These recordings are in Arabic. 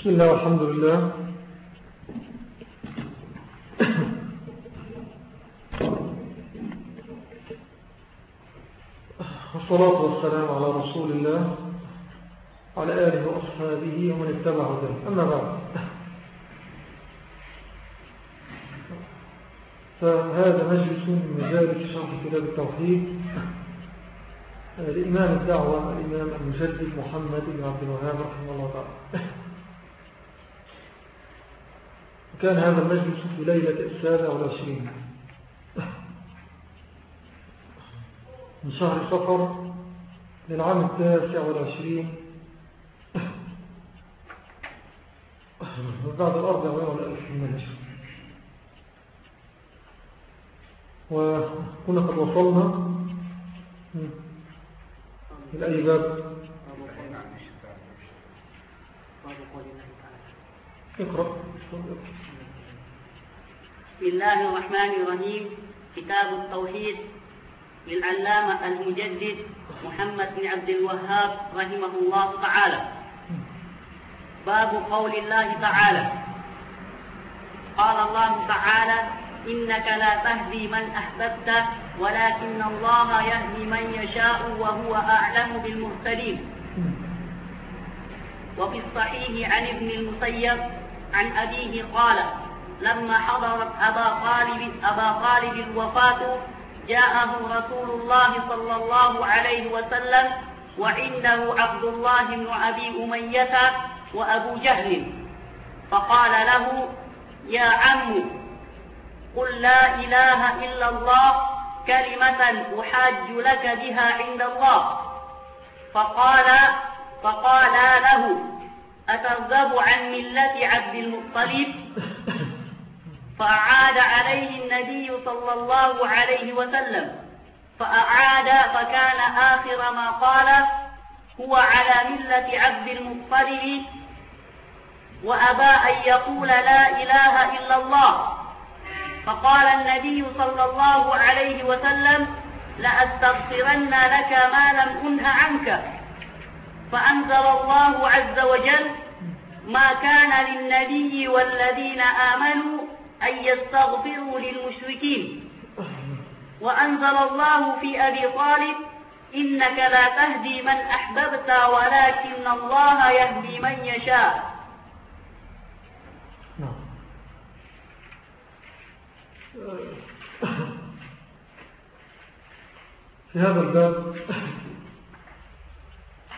بسم الله والحمد لله. والصلاة والسلام على رسول الله على آله وأصحابه ومن اتبع ذلك أما بعد. فهذا مجلس من مجالس شرح كتاب التوحيد. لإمام الدعوة الإمام المجدد محمد بن عبد الوهاب رحمه الله تعالى. وكان هذا المجلس في ليلة السابع والعشرين. من شهر صفر للعام التاسع والعشرين. بعد الأربع والألف من الهجرة وكنا قد وصلنا. من أي باب؟ اقرأ. بسم الله الرحمن الرحيم. كتاب التوحيد للعلامة المجدد محمد بن عبد الوهاب رحمه الله تعالى. باب قول الله تعالى. قال الله تعالى إنك لا تهدي من أحببت ولكن الله يهدي من يشاء وهو أعلم بالمهتدين. وفي الصحيح عن ابن المسيب عن أبيه قال لما حضرت أبا طالب أبا طالب الوفاة جاءه رسول الله صلى الله عليه وسلم وعنده عبد الله بن أبي أمية وأبو جهل. فقال له يا عم قل لا إله إلا الله كلمة أحاج لك بها عند الله. فقال فقال له أترغب عن ملة عبد المطلب؟ فأعاد عليه النبي صلى الله عليه وسلم. فأعاد فكان آخر ما قال هو على ملة عبد المطلب وأبى أن يقول لا إله إلا الله. فقال النبي صلى الله عليه وسلم لأستغفرن لك ما لم أنه عنك. فأنزل الله عز وجل ما كان للنبي والذين آمنوا أن يستغفروا للمشركين. وأنزل الله في أبي طالب إنك لا تهدي من أحببت ولكن الله يهدي من يشاء. في هذا الباب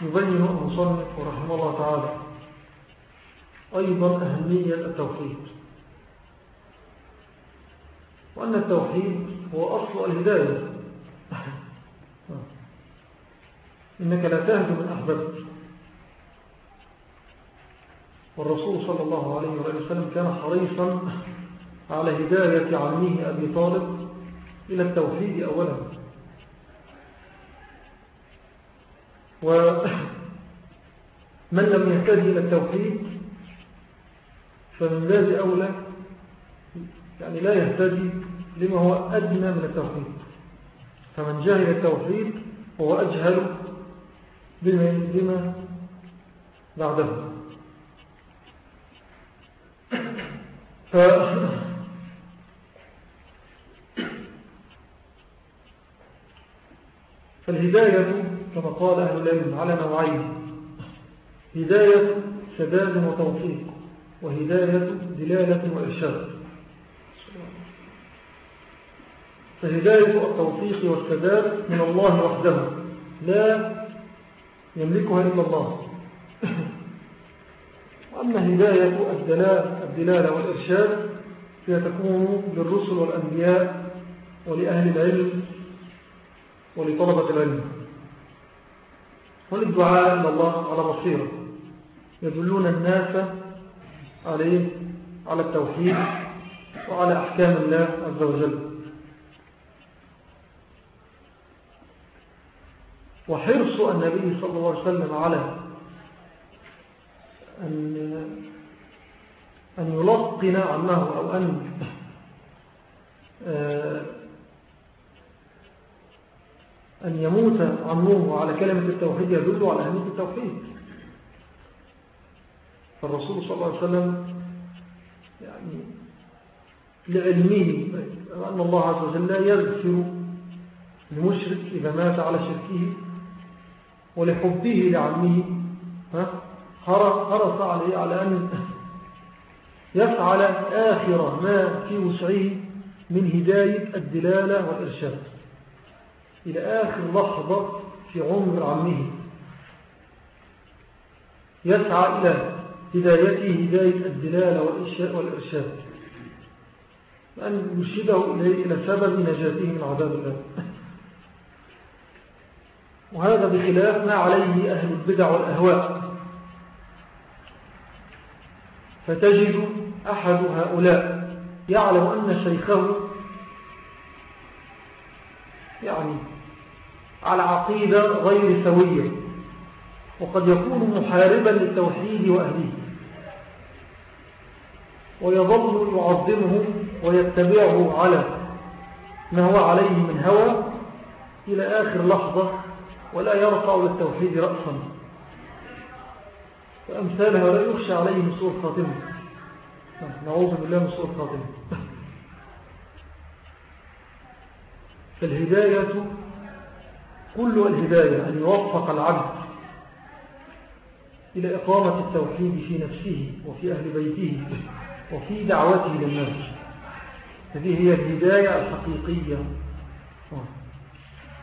يبين المصنف رحمه الله تعالى أيضا أهمية التوحيد. وأن التوحيد هو أصل الهداية. إنك لا تهدي من أحببت. والرسول صلى الله عليه وسلم كان حريصا على هداية عمه أبي طالب إلى التوحيد أولا. ومن لم يهتدي إلى التوحيد فمن باب أولى يعني لا يهتدي لما هو أدنى من التوحيد. فمن جاهل التوحيد هو أجهل بما, بما بعده. ف فالهداية كما قال أهل العلم على نوعين. هداية سداد وتوفيق وهداية دلالة وإرشاد. فهداية التوفيق والسداد من الله وحده. لا يملكها إلا الله. وأما هداية الدلالة والإرشاد فهي تكون للرسل والأنبياء ولأهل العلم ولطلبة العلم. وللدعاء إلى الله على بصيرة. يدلون الناس عليه على التوحيد وعلى أحكام الله عز وجل. وحرص النبي صلى الله عليه وسلم على أن أن يلقن عنه أو أن أن يموت عمه على كلمة التوحيد يدل على أهمية التوحيد. فالرسول صلى الله عليه وسلم يعني لعلمه أن الله عز وجل يغفر المشرك إذا مات على شركه ولحبه لعمه. حرص عليه على أن يفعل آخر ما في وسعه من هداية الدلالة والإرشاد. إلى آخر لحظة في عمر عمه. يسعى إلى هدايته هداية الدلالة والإرشاد. أن يرشده إلى سبب نجاته من عذاب الله. وهذا بخلاف ما عليه أهل البدع والأهواء. فتجد أحد هؤلاء يعلم أن شيخه يعني على عقيدة غير سوية وقد يكون محاربا للتوحيد وأهله. ويظل يعظمه ويتبعه على ما هو عليه من هوى إلى آخر لحظة ولا يرفع للتوحيد رأسا. فأمثال هؤلاء يخشى عليهم سوء الخاتمة نعوذ بالله من سوء الخاتمة فالهداية كل الهداية أن يوفق العبد إلى إقامة التوحيد في نفسه وفي أهل بيته وفي دعوته للناس. هذه هي الهداية الحقيقية.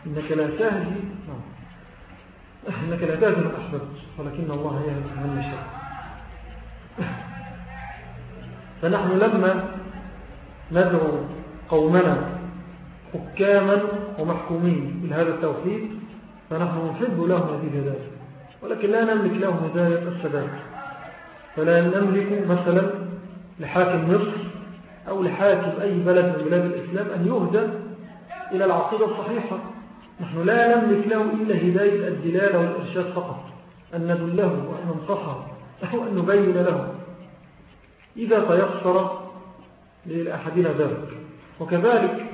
إنك لا تهدي إنك لا من أحببت ولكن الله يهدي من يشاء فنحن لما ندعو قومنا حكاما ومحكومين بهذا التوحيد فنحن نحب لهم هذه الهداية. ولكن لا نملك لهم هداية السداد فلا نملك مثلا لحاكم مصر أو لحاكم أي بلد من بلاد الإسلام أن يهدى إلى العقيدة الصحيحة. نحن لا نملك له إلا هداية الدلالة والإرشاد فقط أن ندله وأن ننصحه أو أن نبين له. إذا تيسر لأحدنا ذلك. وكذلك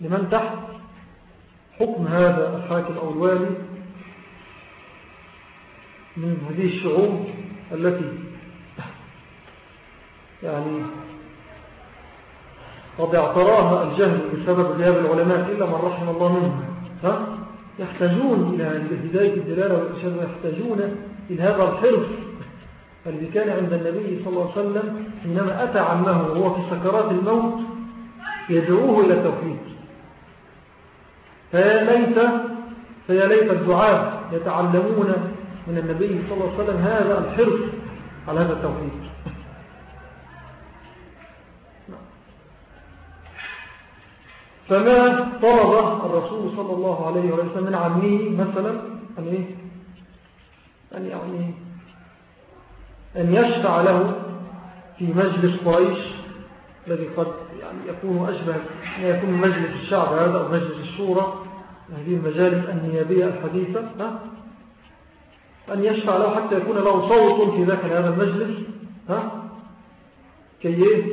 لمن تحت حكم هذا الحاكم أو الوالي من هذه الشعوب التي يعني قد اعتراها الجهل بسبب غياب العلماء إلا من رحم الله منهم؟ يحتاجون إلى هداية الدلالة والإرشاد ويحتاجون إلى هذا الحرص الذي كان عند النبي صلى الله عليه وسلم حينما أتى عمه وهو في سكرات الموت يدعوه إلى التوحيد. فيا ليت فيا ليت الدعاء يتعلمون من النبي صلى الله عليه وسلم هذا الحرص على هذا التوحيد. فما طلب الرسول صلى الله عليه وسلم من عمه مثلا أن, إيه؟ أن, يعني أن يشفع له في مجلس قريش الذي قد يعني يكون أشبه ما يكون مجلس الشعب هذا أو مجلس الشورى هذه المجالس النيابية الحديثة أن يشفع له حتى يكون له صوت في ذاك هذا المجلس ها كي إيه؟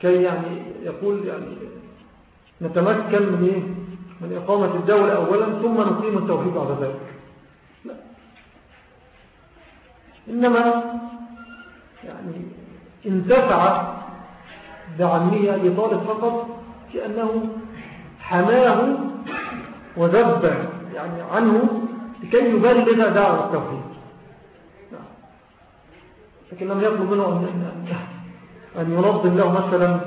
كي يعني يقول يعني نتمكن من إيه؟ من إقامة الدولة أولا ثم نقيم التوحيد بعد ذلك. لا. إنما يعني انتفع بعمية لطالب فقط في أنه حماه وذب يعني عنه لكي يبلغ دعوة التوحيد. لكن لم يطلب منه أن ينظم له مثلا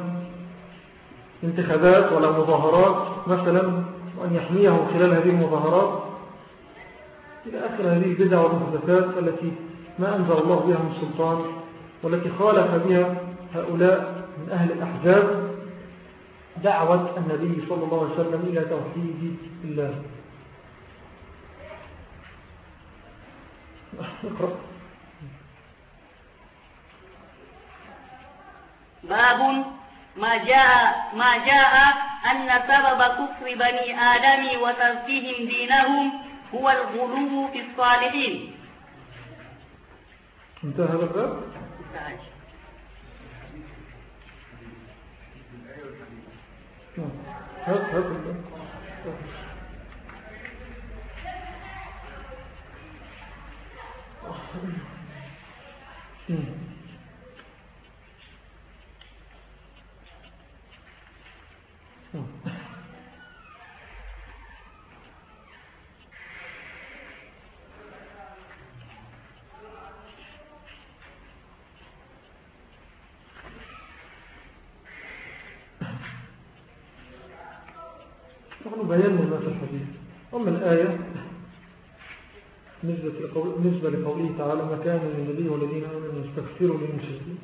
انتخابات ولا مظاهرات مثلا وأن يحميه خلال هذه المظاهرات. إلى آخر هذه البدع والمحدثات التي ما أنزل الله بها من سلطان والتي خالف بها هؤلاء من أهل الأحزاب دعوة النبي صلى الله عليه وسلم إلى توحيد الله. اقرأ. باب ما جاء ما جاء أن سبب كفر بني آدم وتركهم دينهم هو الغلو في الصالحين. انتهى هذا الباب؟ هات هات الباب. بينا ما في الحديث. أما الآية بالنسبة لقوله تعالى ما كان للنبي والذين آمنوا يستغفروا للمشركين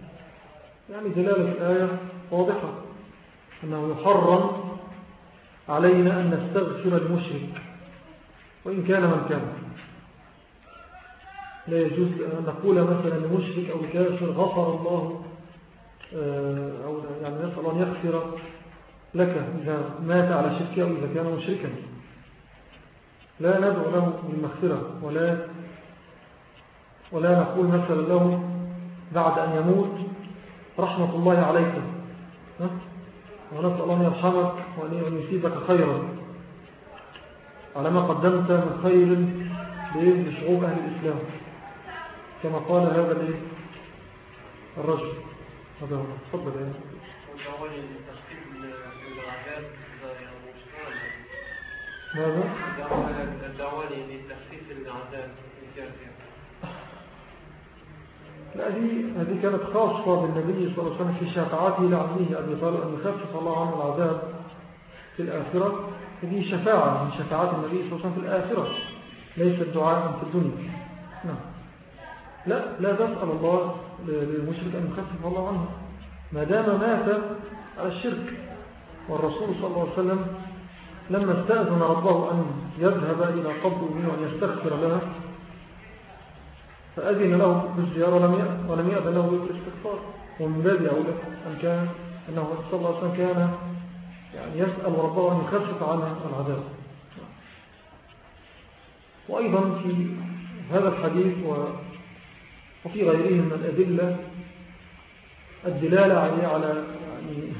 يعني دلالة الآية واضحة أنه يحرم علينا أن نستغفر المشرك وإن كان من كان. لا يجوز أن نقول مثلا لمشرك أو كافر غفر الله آه، أو يعني نسأل أن يغفر لك إذا مات على شركه أو إذا كان مشركا. لا ندعو له بالمغفرة ولا ولا نقول مثلا له بعد أن يموت رحمة الله عليك. ونسأل الله يرحمك وأن يصيبك خيرا. على ما قدمت من خير لشعوب أهل الإسلام. كما قال هذا الرجل. هذا هو. تفضل ماذا؟ الدعوة لتخفيف العذاب لا هذه هذه كانت خاصة بالنبي صلى الله عليه وسلم في شفاعته لعمه أبي طالب أن يخفف الله عنه العذاب في الآخرة. هذه شفاعة من شفاعات النبي صلى الله عليه وسلم في الآخرة ليس الدعاء في الدنيا. نعم. لا لا تسأل الله للمشرك أن يخفف الله عنه. ما دام مات على الشرك والرسول صلى الله عليه وسلم لما استأذن ربه أن يذهب إلى قبره وأن يستغفر لها فأذن له بالزيارة ولم يأذن له بالاستغفار. ومن باب أولى أن كان أنه صلى الله عليه وسلم كان يعني يسأل ربه أن يخفف عنه العذاب. وأيضا في هذا الحديث وفي غيره من الأدلة الدلالة على يعني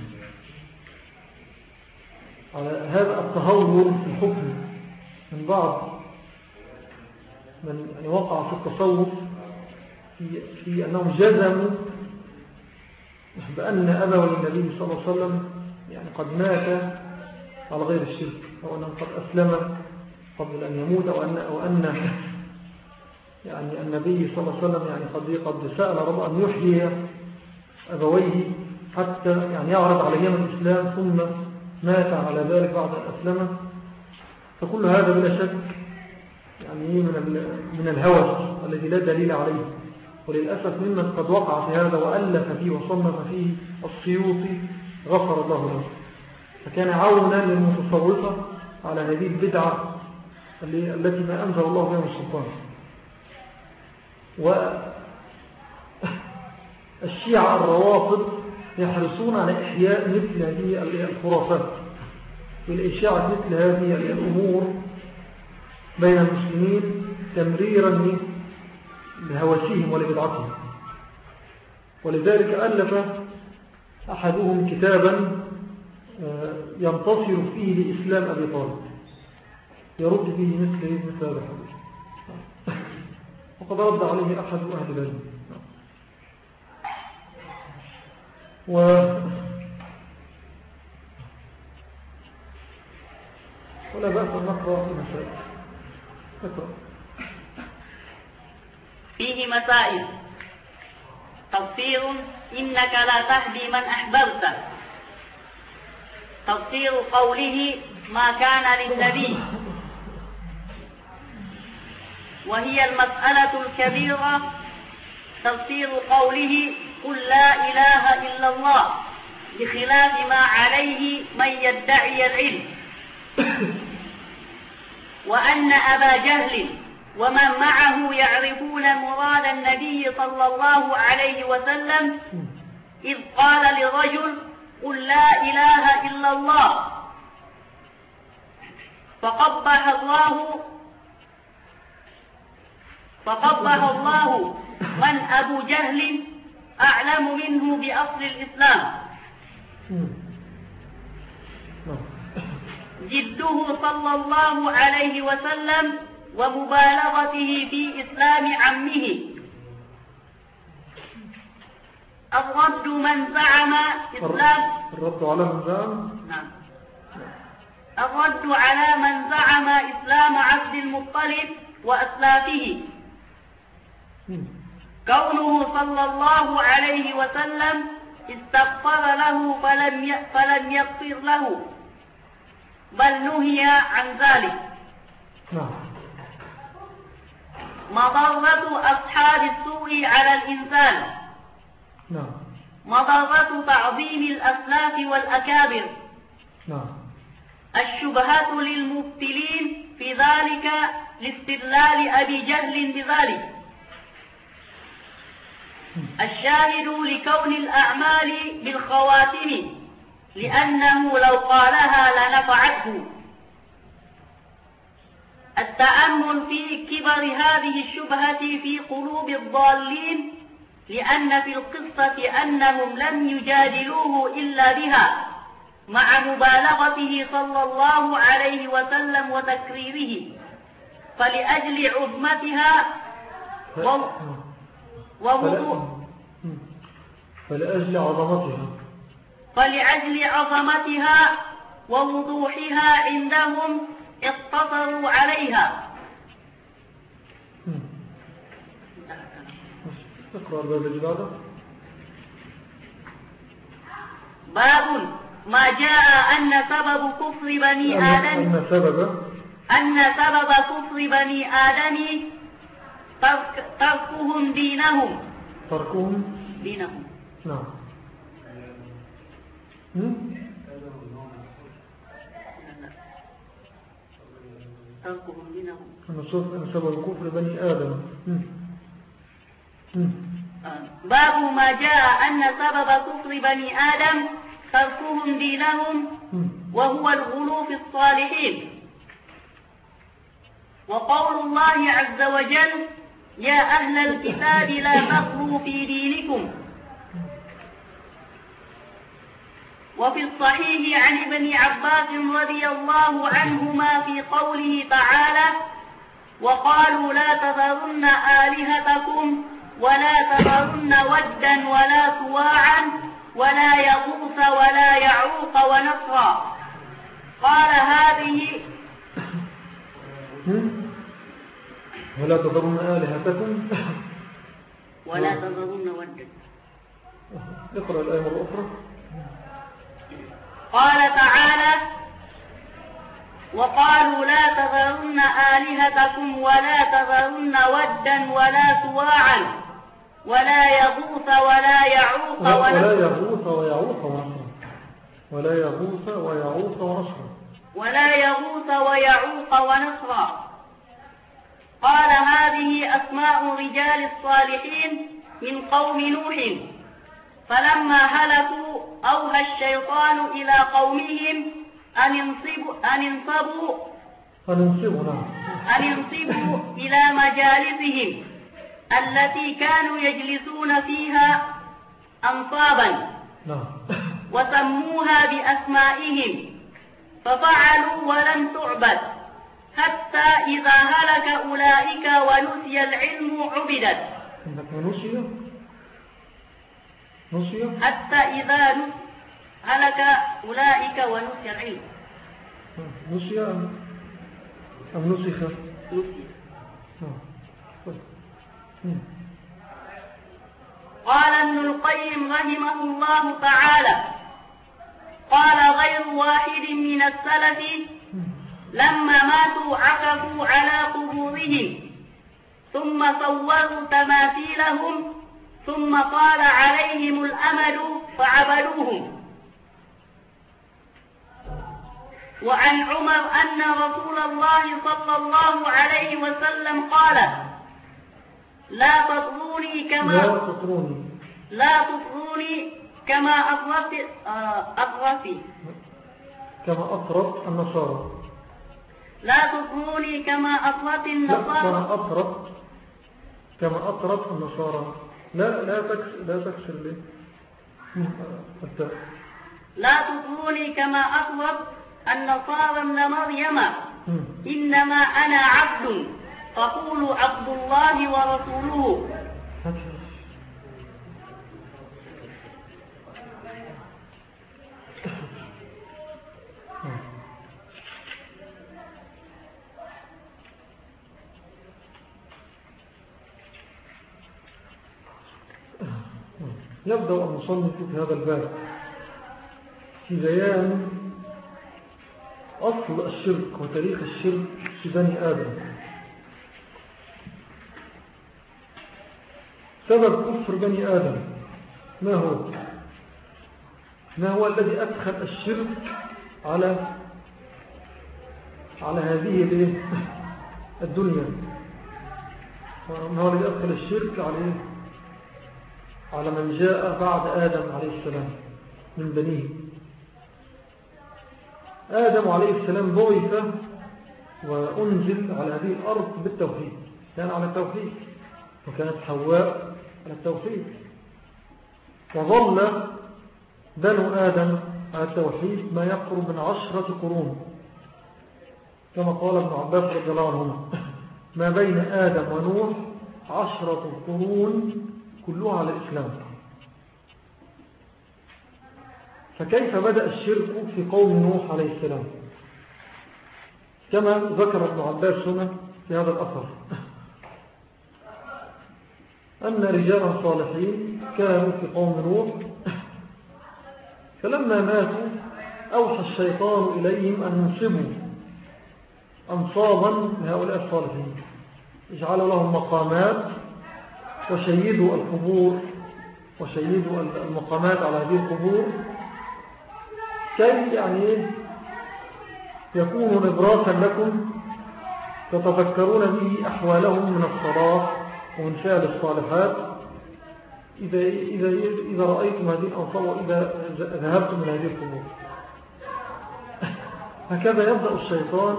على هذا التهور في الحكم من بعض من يعني وقع في التصوف في, في أنهم جزموا بأن أبا النبي صلى الله عليه وسلم يعني قد مات على غير الشرك أو أنه قد أسلم قبل أن يموت أو أن, أو أن يعني النبي صلى الله عليه وسلم يعني قد قد سأل رب أن يحيي أبويه حتى يعني يعرض عليهم الإسلام ثم مات على ذلك بعد أن أسلم. فكل هذا بلا شك يعني من من الهوس الذي لا دليل عليه. وللأسف ممن قد وقع في هذا وألف فيه وصنف فيه السيوطي غفر الله له. فكان عونا للمتصوفة على هذه البدعة التي ما أنزل الله بها السلطان. والشيعة الروافض يحرصون على إحياء مثل هذه الخرافات والإشاعة مثل هذه الأمور بين المسلمين تمريرا لهوسهم ولبدعتهم. ولذلك ألف أحدهم كتابا آه، ينتصر فيه لإسلام أبي طالب. يرد فيه مثل هذا الحديث وقد رد عليه أحد أهل العلم. و ولا بأس نقرأ في مسائل. فيه مسائل. تفسير إنك لا تهدي من أحببت. تفسير قوله ما كان للنبي. وهي المسألة الكبيرة. تفسير قوله قل لا إله إلا الله بخلاف ما عليه من يدعي العلم. وأن أبا جهل ومن معه يعرفون مراد النبي صلى الله عليه وسلم إذ قال لرجل قل لا إله إلا الله. فقبح الله فقبح الله من أبو جهل أعلم منه بأصل الإسلام. جده صلى الله عليه وسلم ومبالغته في إسلام عمه. الرد من زعم إسلام الرد على من زعم؟ نعم. الرد على من زعم إسلام عبد المطلب وأسلافه. كونه صلى الله عليه وسلم استغفر له فلم فلم يغفر له. بل نهي عن ذلك. نعم. مضرة أصحاب السوء على الإنسان. نعم. مضرة تعظيم الأسلاف والأكابر. نعم. الشبهات للمبتلين في ذلك لاستدلال أبي جهل بذلك. الشاهد لكون الأعمال بالخواتم لأنه لو قالها لنفعته. التأمل في كبر هذه الشبهة في قلوب الضالين لأن في القصة أنهم لم يجادلوه إلا بها مع مبالغته صلى الله عليه وسلم وتكريره. فلأجل عظمتها ووضوح. فلأجل عظمتها. فلأجل عظمتها ووضوحها عندهم اقتصروا عليها. اقرأ الباب الجبادة باب ما جاء أن سبب كفر بني آدم. أن سبب. أن سبب كفر بني آدم ترك تركهم دينهم. تركهم؟ دينهم. نعم. تركهم دينهم. أن سبب كفر بني آدم. باب ما جاء أن سبب كفر بني آدم تركهم دينهم وهو الغلو في الصالحين. وقول الله عز وجل يا أهل الكتاب لا تغلوا في دينكم. وفي الصحيح عن ابن عباس رضي الله عنهما في قوله تعالى وقالوا لا تذرن آلهتكم ولا تذرن ودا ولا سواعا ولا يغوث ولا يعوق ونصرا. قال هذه ولا تذرن آلهتكم. ولا تذرن ودا اقرأ الآية مرة أخرى. قال تعالى وقالوا لا تذرن آلهتكم ولا تذرن ودا ولا سواعا ولا يغوث ولا يعوق ولا يغوث ويعوق ونصرا ولا يغوث ويعوق ونصرا ولا يغوث ويعوق ونصرا قال هذه أسماء رجال الصالحين من قوم نوح. فلما هلكوا أوهى الشيطان إلى قومهم أن ينصبوا أن ينصبوا نعم. أن ينصبوا إلى مجالسهم التي كانوا يجلسون فيها أنصابا. نعم. وسموها بأسمائهم. ففعلوا ولم تعبد. حتى إذا هلك أولئك ونسي العلم عبدت. نسي نسي حتى إذا هلك أولئك ونسي العلم. نسي أم نسخ نسي نعم. قال ابن القيم رحمه الله تعالى قال غير واحد من السلف لما ماتوا عكفوا على قبورهم. ثم صوروا تماثيلهم. ثم طال عليهم الأمل فعبدوهم. وعن عمر أن رسول الله صلى الله عليه وسلم قال لا تطروني كما لا تطروني. لا تطروني كما أطرت أطرت كما أطرت النصارى. لا تطروني كما أطرت النصارى. كما أطرت كما أطرت النصارى. لا لا تكسر لا تكسر لي. لا تطروني كما أطرت النصارى ابن مريم. إنما أنا عبد فقولوا عبد الله ورسوله نعم. يبدأ المصنف في هذا الباب. في بيان أصل الشرك وتاريخ الشرك في بني آدم. سبب كفر بني آدم ما هو؟ ما هو الذي أدخل الشرك على على هذه الدنيا؟ ما هو الذي أدخل الشرك عليه؟ على من جاء بعد آدم عليه السلام من بنيه. آدم عليه السلام بعث وأنزل على هذه الأرض بالتوحيد. كان على التوحيد وكانت حواء على التوحيد. وظل بنو آدم على التوحيد ما يقرب من عشرة قرون. كما قال ابن عباس رضي الله عنهما ما بين آدم ونوح عشرة قرون كلها على الإسلام. فكيف بدأ الشرك في قوم نوح عليه السلام؟ كما ذكر ابن عباس هنا في هذا الأثر. أن رجالا صالحين كانوا في قوم نوح. فلما ماتوا أوحى الشيطان إليهم أن ينصبوا أنصابا لهؤلاء الصالحين. اجعلوا لهم مقامات وشيدوا القبور وشيدوا المقامات على هذه القبور كي يعني يكونوا نبراسا لكم تتذكرون به أحوالهم من الصلاة ومن فعل الصالحات. إذا, إذا, إذا رأيتم هذه الأنصار وإذا ذهبتم من هذه القبور. هكذا يبدأ الشيطان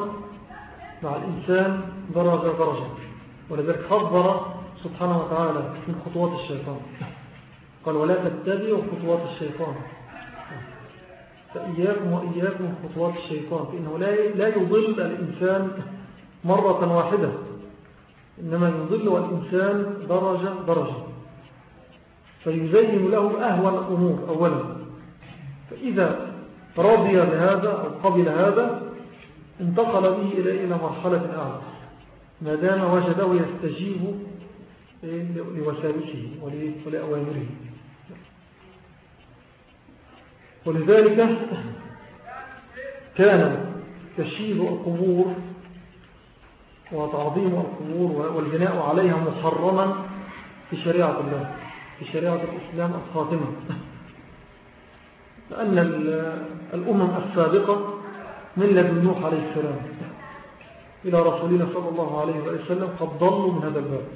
مع الإنسان درجة درجة ولذلك خبر سبحانه وتعالى من خطوات الشيطان. قال ولا تتبعوا خطوات الشيطان. فإياكم وإياكم خطوات الشيطان. فإنه لا يضل الإنسان مرة واحدة. إنما يضل الإنسان درجة درجة. فيزين له أهوى الأمور أولا. فإذا رضي بهذا أو قبل هذا انتقل به إلى مرحلة أعلى ما دام وجده يستجيب لوسائله ولأوامره. ولذلك كان تشييد القبور وتعظيم القبور والبناء عليها محرما في شريعة الله في شريعة الإسلام الخاتمة. لأن الأمم السابقة من لدن نوح عليه السلام إلى رسولنا صلى الله عليه وسلم قد ضلوا من هذا الباب.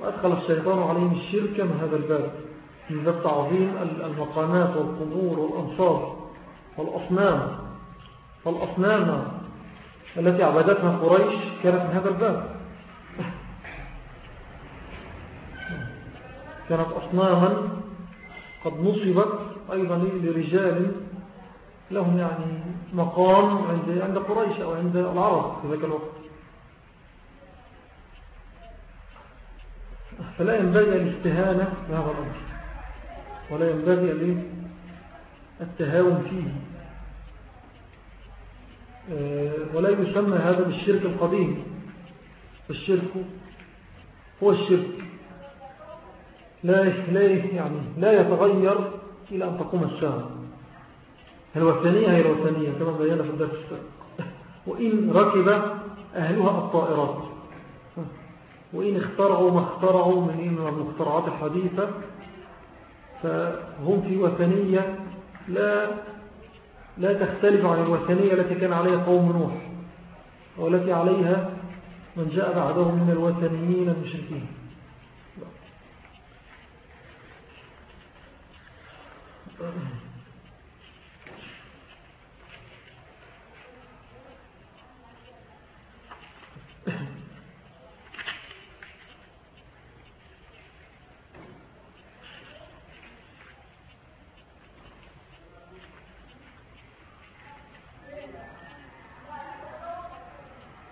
وأدخل الشيطان عليهم الشرك من هذا الباب. من باب تعظيم المقامات والقبور والأنصار والأصنام. والأصنام التي عبدتها قريش كانت من هذا الباب. كانت أصناما قد نصبت أيضا لرجال لهم يعني مقام عند قريش أو عند العرب في ذاك الوقت. فلا ينبغي الاستهانة بهذا الأمر ولا ينبغي التهاون فيه. آه، ولا يسمى هذا بالشرك القديم. الشرك هو الشرك. لا لا يعني لا يتغير إلى أن تقوم الساعة. الوثنية هي الوثنية كما بينا في الدرس. وإن ركب أهلها الطائرات. وإن اخترعوا ما اخترعوا من المخترعات الحديثة فهم في وثنية لا لا تختلف عن الوثنية التي كان عليها قوم نوح والتي عليها من جاء بعدهم من الوثنيين المشركين.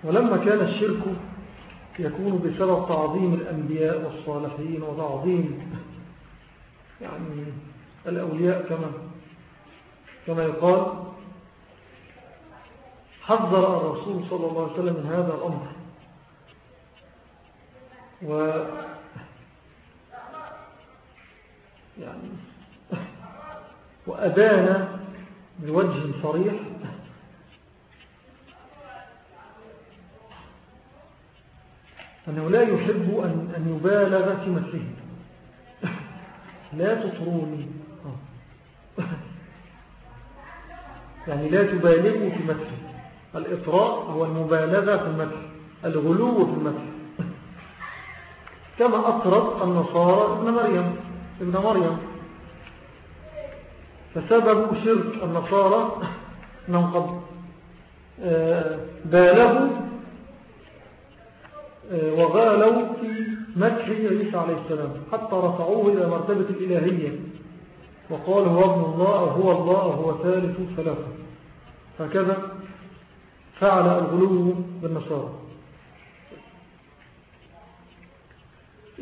ولما كان الشرك يكون بسبب تعظيم الأنبياء والصالحين وتعظيم يعني الأولياء كما كما يقال حذر الرسول صلى الله عليه وسلم من هذا الأمر. و يعني وأبان بوجه صريح أنه لا يحب أن, أن يبالغ في مثله لا تطروني. يعني لا تبالغوا في مثله الإطراء هو المبالغة في المثل الغلو في المثل كما أطرد النصارى ابن مريم. ابن مريم. فسبب شرك النصارى أنهم قد آه، بالغوا وغالوا في مدح عيسى عليه السلام حتى رفعوه إلى مرتبة الإلهية. وقال هو ابن الله هو الله هو ثالث ثلاثة. هكذا فعل الغلو بالنصارى.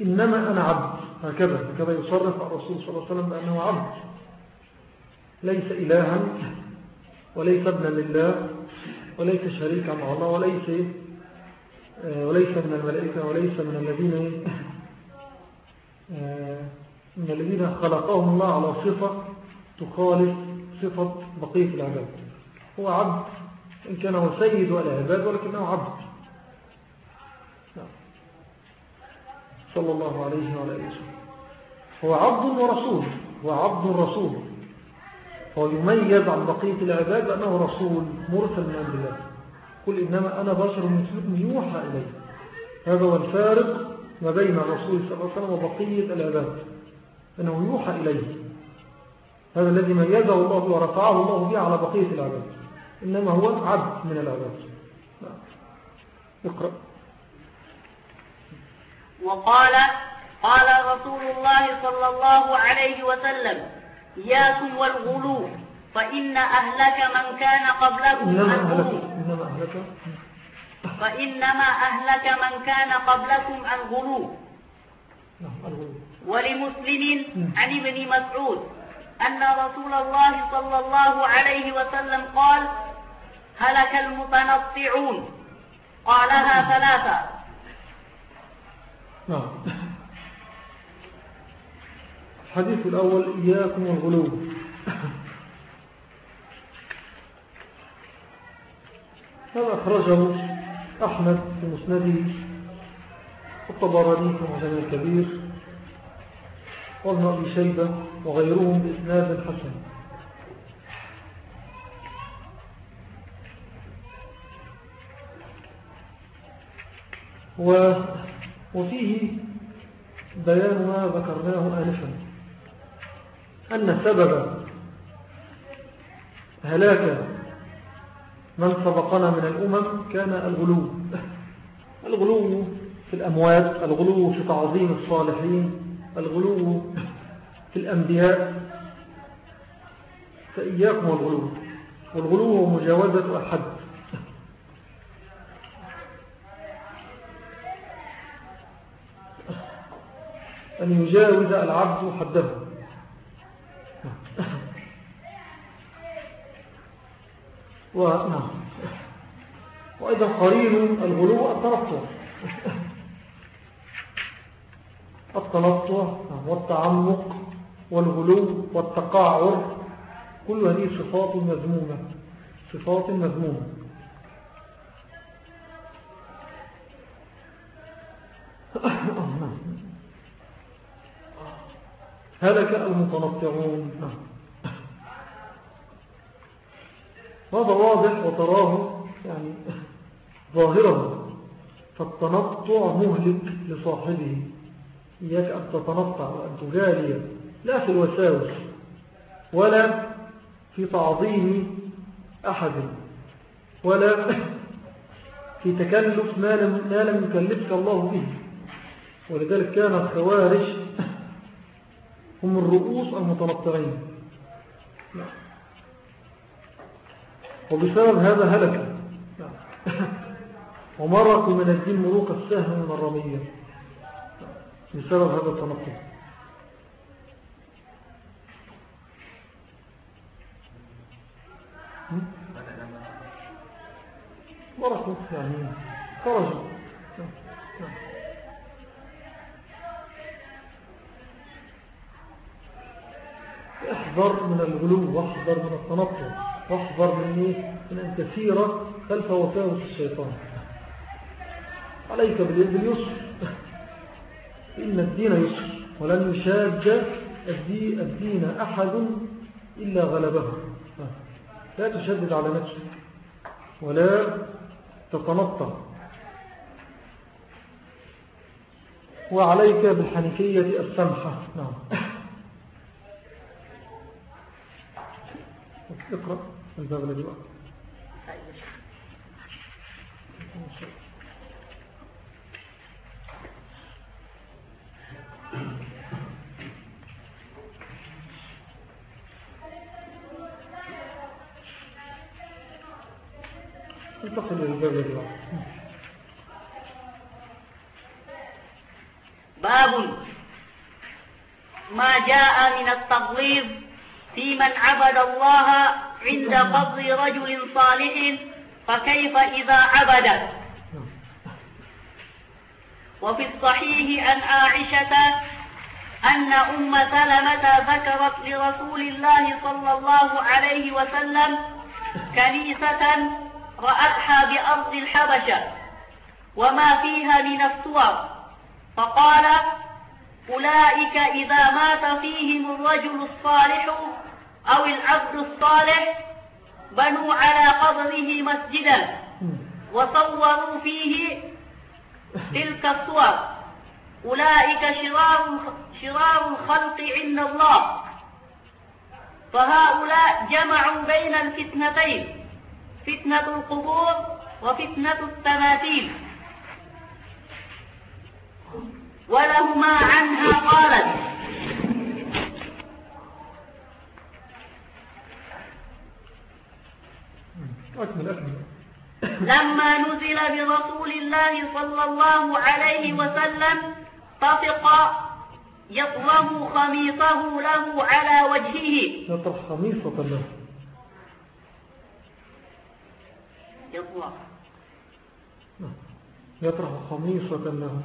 إنما أنا عبد. هكذا هكذا يصرف الرسول صلى الله عليه وسلم بأنه عبد. ليس إلها وليس ابنا لله وليس شريكا مع الله وليس آه، وليس من الملائكة وليس من الذين آه، من الذين خلقهم الله على صفة تخالف صفة بقية العباد. هو عبد إن كان هو سيد العباد ولكنه عبد. صلى الله عليه وعلى وسلم. هو عبد ورسول هو عبد رسول هو يميز عن بقية العباد بأنه رسول مرسل من الله قل إنما أنا بشر مثلكم يوحى إليه هذا هو الفارق ما بين الرسول صلى الله عليه وسلم وبقية العباد. أنه يوحى إليه. هذا الذي ميزه الله ورفعه الله به على بقية العباد. إنما هو عبد من العباد. نعم. اقرأ. وقال قال رسول الله صلى الله عليه وسلم إياكم والغلو فإن أهلك من كان قبلكم إنما أهلك إنما أهلك فإنما أهلك من كان قبلكم الغلو نعم، ولمسلم عن ابن مسعود أن رسول الله صلى الله عليه وسلم قال هلك المتنطعون. قالها ثلاثة. نعم. الحديث الأول إياكم الغلو هذا أخرجه أحمد في مسنده الطبراني في معجم الكبير وابن أبي شيبة وغيرهم بإسناد حسن. و وفيه بيان ما ذكرناه آنفا أن سبب هلاك من سبقنا من الأمم كان الغلو. الغلو في الأموات الغلو في تعظيم الصالحين الغلو في الأنبياء. فإياكم الغلو والغلو هو مجاوزة أحد. أن يجاوز العبد حده. ونعم وأيضا قرين الغلو التنطع. التنطع والتعمق والغلو والتقاعر كل هذه صفات مذمومة. صفات مذمومة. هلك المتنطعون. هذا واضح وتراه يعني ظاهرا فالتنطع مهلك لصاحبه. إياك أن تتنطع وأن تجاري لا في الوساوس ولا في تعظيم أحد ولا في تكلف ما لم, ما لم يكلفك الله به. ولذلك كان الخوارج هم الرؤوس المتنطعين. وبسبب هذا هلك. ومرقوا من الدين مروق السهم من الرمية بسبب هذا التنطع مرقوا يعني خرجوا. واحذر من الغلو واحذر من التنطع واحذر من إيه؟ من أن تسير خلف وساوس الشيطان. عليك باليسر إن الدين يسر. ولن يشاد الدين أحد إلا غلبه. لا تشدد على نفسك. ولا تتنطع وعليك بالحنيفية السمحة. نعم. اقرأ. الباب الذي وقت باب ما جاء من التغليظ في من عبد الله عند قبض رجل صالح فكيف إذا عبد؟ وفي الصحيح عن عائشة أن أم سلمة ذكرت لرسول الله صلى الله عليه وسلم كنيسة رأتها بأرض الحبشة وما فيها من الصور فقال أولئك إذا مات فيهم الرجل الصالح أو العبد الصالح بنوا على قبره مسجدا وصوروا فيه تلك الصور. أولئك شرار, شرار الخلق عند الله. فهؤلاء جمعوا بين الفتنتين فتنة القبور وفتنة التماثيل. ولهما عنها قالت. لما نزل برسول الله صلى الله عليه وسلم طفق يطرم خميصه له على وجهه. يطرح خميصة له. يطرح نعم. يطرح خميصة له.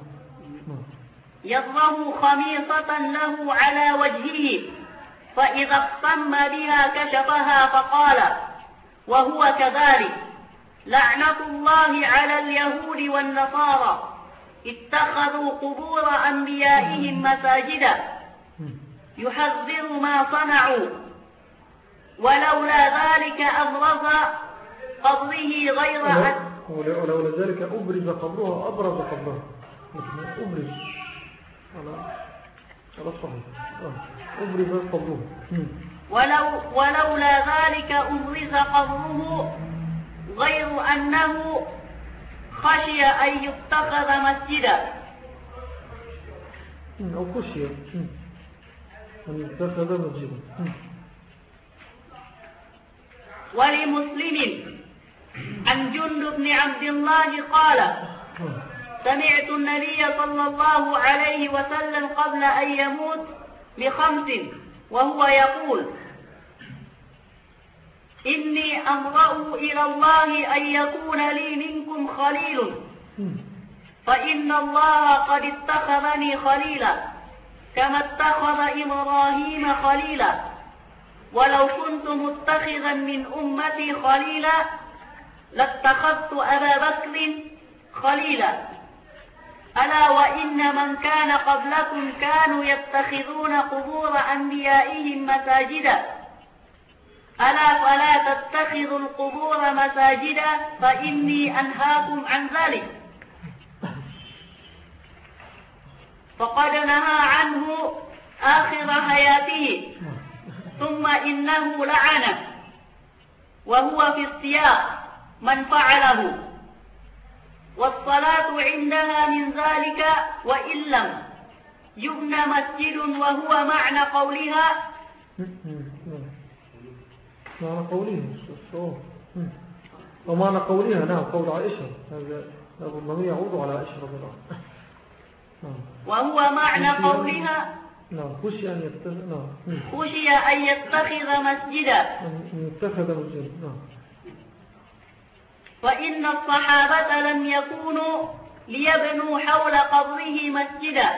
نعم. يضرب خميصة له على وجهه فإذا اقتم بها كشفها فقال وهو كذلك لعنة الله على اليهود والنصارى اتخذوا قبور أنبيائهم مساجدا يحذر ما صنعوا ولولا ذلك أبرز قبره غير ولولا ذلك أبرز قبرها أبرز قبرها. أبرز. على أبرز قبره ولو ولولا ذلك أبرز قبره غير أنه خشي أن يتخذ مسجدا. أو خشي. أن يتخذ مسجدا. ولمسلم عن جند بن عبد الله قال سمعت النبي صلى الله عليه وسلم قبل أن يموت بخمس وهو يقول إني أمرأ إلى الله أن يكون لي منكم خليل فإن الله قد اتخذني خليلا كما اتخذ إبراهيم خليلا ولو كنت متخذا من أمتي خليلا لاتخذت أبا بكر خليلا. ألا وإن من كان قبلكم كانوا يتخذون قبور أنبيائهم مساجدا. ألا فلا تتخذوا القبور مساجدا فإني أنهاكم عن ذلك. فقد نهى عنه آخر حياته ثم إنه لعنه وهو في السياق من فعله. والصلاة عندها من ذلك وإن لم يبنى مسجد وهو معنى قولها. معنى قولها ومعنى قولها نعم قول عائشة. هذا الضمير يعود على عائشة رضي الله نعم. وهو معنى قولها. نعم خشي أن يتخذ نعم. خشي أن يتخذ مسجدا. أن يتخذ مسجدا نعم. وإن الصحابة لم يكونوا ليبنوا حول قبره مسجدا.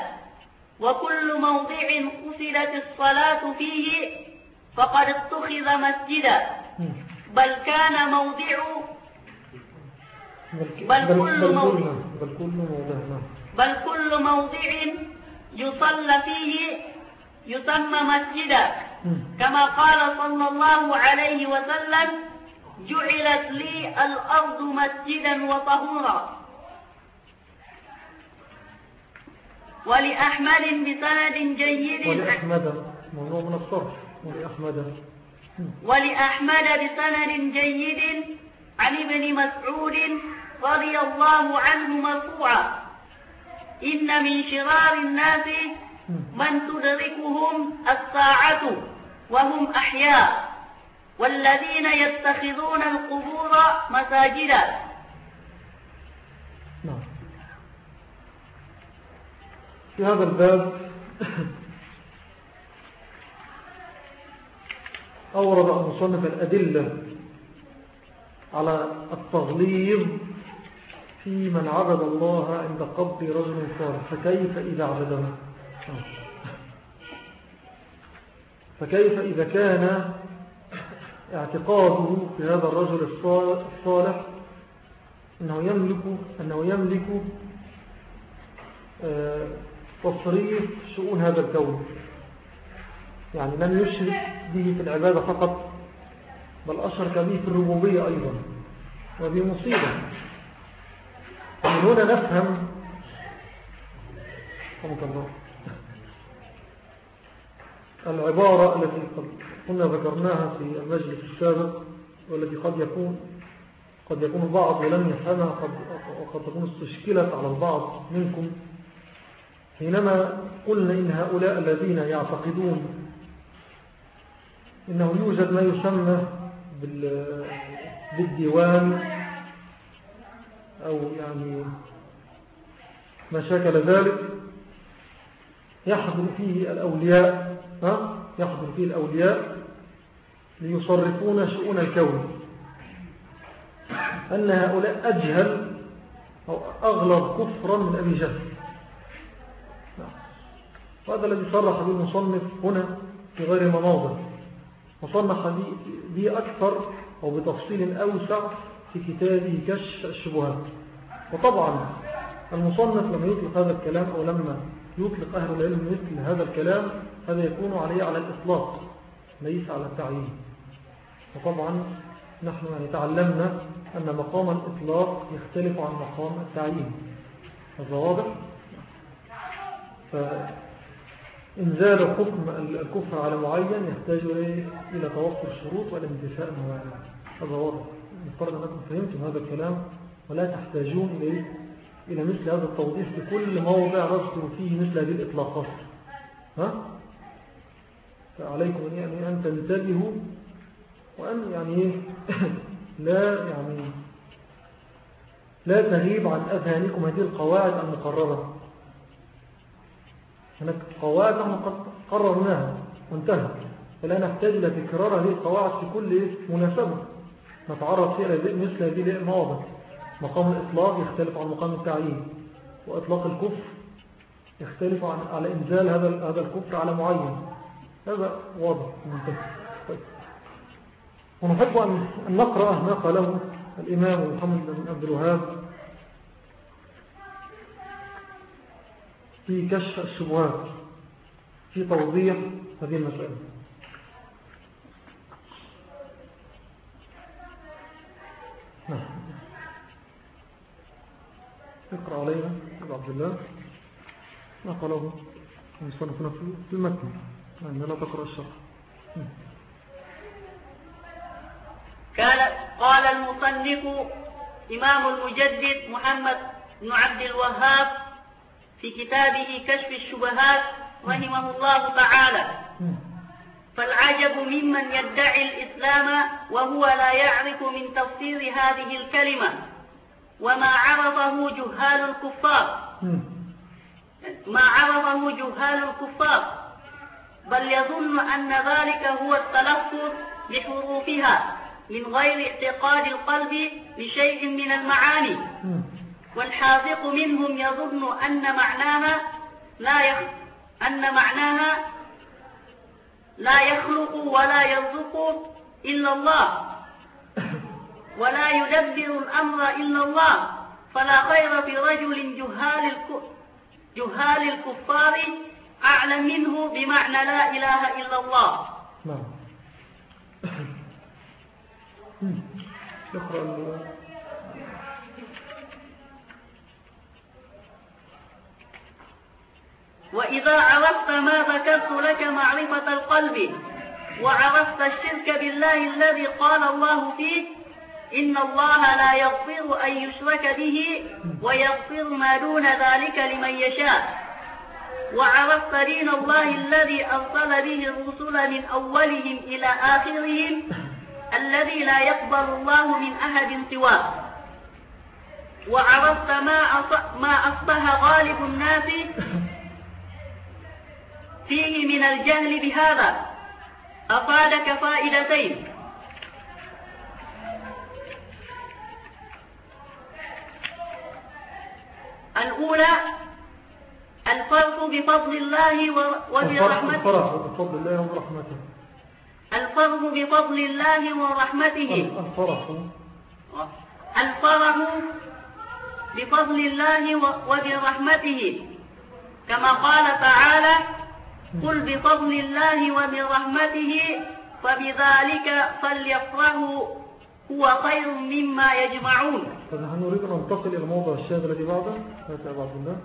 وكل موضع قصدت الصلاة فيه فقد اتخذ مسجدا. بل كان موضع بل, كل موضع بل كل موضع نعم. بل كل موضع يصلى فيه يسمى مسجدا. كما قال صلى الله عليه وسلم جعلت لي الأرض مسجدا وطهورا. ولأحمد بسند جيد. ولأحمد موضوع من الصرف. ولأحمد. ولأحمد بسند جيد. عن ابن مسعود رضي الله عنه مرفوعا. إن من شرار الناس من تدركهم الساعة وهم أحياء. والذين يتخذون القبور مساجدا نعم. في هذا الباب أورد المصنف الأدلة على التغليظ في من عبد الله عند قبض رجل صالح. فكيف إذا عبده فكيف إذا كان اعتقاده في هذا الرجل الصالح أنه يملك, أنه يملك آه، تصريف شؤون هذا الكون يعني لم يشرك به في العبادة فقط بل أشرك به في الربوبية أيضا وهذه مصيبة. من هنا نفهم العبارة التي كنا ذكرناها في المجلس السابق والتي قد يكون قد يكون البعض ولم يفهمها وقد تكون استشكلت على البعض منكم حينما قلنا إن هؤلاء الذين يعتقدون إنه يوجد ما يسمى بالديوان أو يعني ما شكل ذلك يحضر فيه الأولياء؟ يحضر فيه الأولياء ليصرفون شؤون الكون. أن هؤلاء أجهل أو أغلظ كفرا من أبي جهل. وهذا الذي صرح به المصنف هنا في غير مواضع وصنح به أكثر وبتفصيل أوسع في كتابه كشف الشبهات. وطبعا المصنف لما يطلق هذا الكلام أو لما يطلق أهل العلم مثل هذا الكلام هذا يكون عليه على الإطلاق ليس على التعيين. وطبعا نحن يعني تعلمنا أن مقام الإطلاق يختلف عن مقام التعيين. واضح؟ فإنزال حكم الكفر على معين يحتاج إلى توفر الشروط والانتفاء هذا واضح. نفترض أنكم فهمتم هذا الكلام ولا تحتاجون إليه إلى مثل هذا التوضيح في كل موضع نذكر فيه مثل هذه الإطلاقات. ها؟ فعليكم يعني أن تنتبهوا وأن يعني لا يعني لا تغيب عن أذهانكم هذه القواعد المقررة. هناك قواعد نحن قررناها وانتهت فلا نحتاج إلى تكرار هذه القواعد في كل مناسبة. نتعرض فيها مثل هذه المواضع. مقام الإطلاق يختلف عن مقام التعيين وإطلاق الكفر يختلف عن على إنزال هذا هذا الكفر على معين. هذا واضح منتهي طيب. ونحب أن نقرأ ما قاله الإمام محمد بن عبد الوهاب في كشف الشبهات في توضيح هذه المسألة نعم. اقرأ علينا عبد الله ما قاله المصنف في المتن يعني لا تقرأ الشرح. قال قال المصنف إمام المجدد محمد بن عبد الوهاب في كتابه كشف الشبهات رحمه الله تعالى. فالعجب ممن يدعي الإسلام وهو لا يعرف من تفسير هذه الكلمة وما عرفه جهال الكفار. ما عرفه جهال الكفار بل يظن أن ذلك هو التلفظ بحروفها من غير اعتقاد القلب لشيء من المعاني. والحاذق منهم يظن أن معناها لا يخ... أن معناها لا يخلق ولا يرزق إلا الله. ولا يدبر الأمر إلا الله. فلا خير في رجل جهال جهال الكفار أعلم منه بمعنى لا إله إلا الله. نعم. شكرا وإذا عرفت ما ذكرت لك معرفة القلب وعرفت الشرك بالله الذي قال الله فيه إن الله لا يغفر أن يشرك به ويغفر ما دون ذلك لمن يشاء. وعرفت دين الله الذي أرسل به الرسل من أولهم إلى آخرهم الذي لا يقبل الله من أحد سواه. وعرفت ما ما أصبح غالب الناس فيه من الجهل بهذا. أفادك فائدتين. الأولى الفرق بفضل الله وبرحمته. الفرق بفضل الله ورحمته الفرق بفضل الله ورحمته. الفرح. الفرح. بفضل الله وبرحمته. كما قال تعالى قل بفضل الله وبرحمته فبذلك فليفرحوا هو خير مما يجمعون. فنحن نريد أن ننتقل إلى الموضوع الشاذ الذي بعده. هذا عبد الله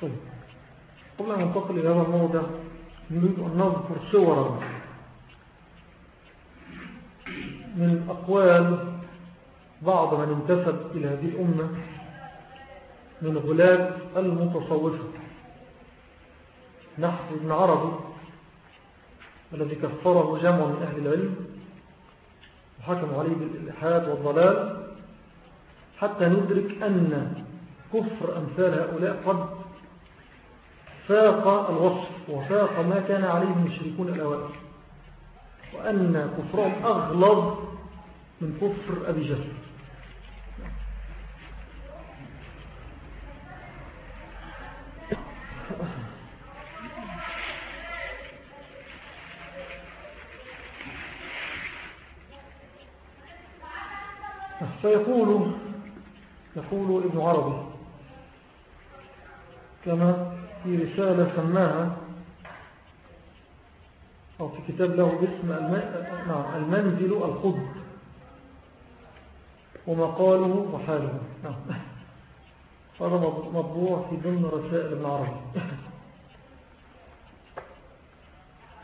طيب قبل أن ننتقل إلى هذا الموضع نريد أن نذكر صورا من أقوال بعض من انتسب إلى هذه الأمة من غلاب المتصوفة. نحو ابن عربي الذي كفره جمع من أهل العلم وحكموا عليه بالإلحاد والضلال حتى ندرك أن كفر أمثال هؤلاء قد فاق الوصف وفاق ما كان عليه المشركون الأوائل. وأن كفرهم أغلظ من كفر أبي جهل. فيقول يقول ابن عربي كما في رسالة سماها أو في كتاب له باسم نعم، المنزل الخض ومقاله وحاله. نعم. هذا مطبوع في ضمن رسائل ابن عربي.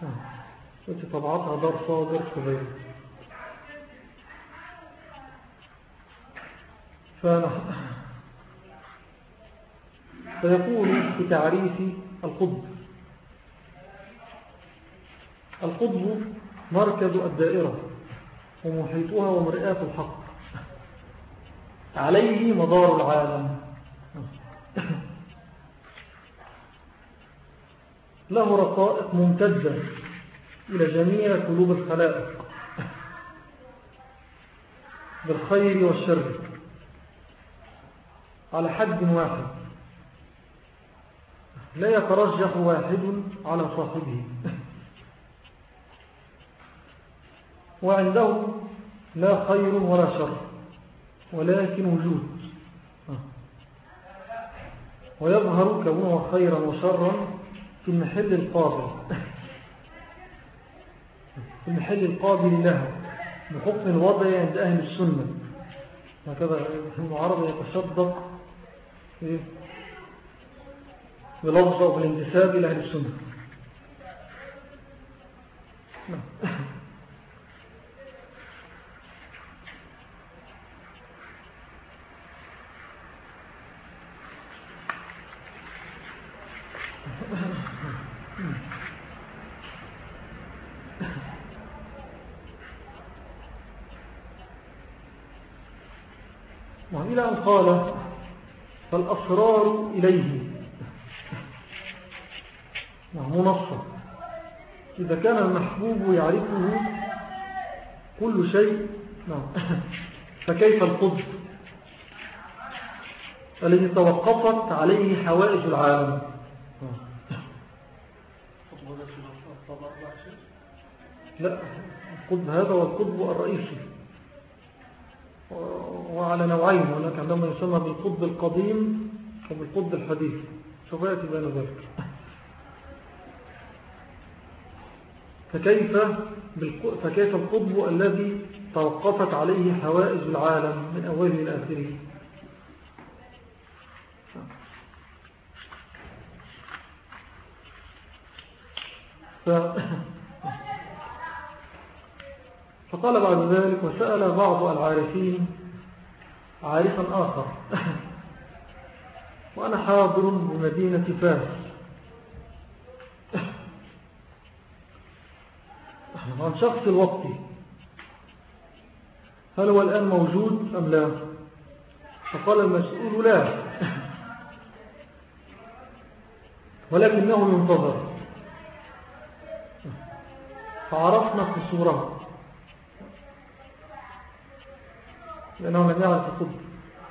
نعم. التي طبعتها دار صادر كبير فنحن فيقول في تعريف القطب. القطب مركز الدائرة ومحيطها ومرآة الحق. عليه مدار العالم. له رقائق ممتدة إلى جميع قلوب الخلائق. بالخير والشر. على حد واحد. لا يترجح واحد على صاحبه. وعنده لا خير ولا شر ولكن وجود. ويظهر كونه خيرا وشرا في المحل القابل. في المحل القابل له بحكم الوضع عند أهل السنة. هكذا المعارضة يتشدق بلفظة وبالانتساب إلى أهل السنة نعم. إلى أن قال فالأسرار إليه نعم منصة إذا كان المحبوب يعرفه كل شيء نعم. فكيف القدس؟ الذي توقفت عليه حوائج العالم. لا القطب هذا هو القطب الرئيسي وعلى نوعين هناك عندما يسمى بالقطب القديم وبالقطب الحديث. سوف يأتي بين ذلك. فكيف, فكيف القطب الذي توقفت عليه حوائج العالم من أوله إلى آخره. فقال بعد ذلك وسأل بعض العارفين عارفا آخر وأنا حاضر بمدينة فاس عن شخص الوقت. هل هو الآن موجود أم لا؟ فقال المسؤول لا. ولكنه ينتظر فعرفنا قصوره لأنه لم يعرف القدر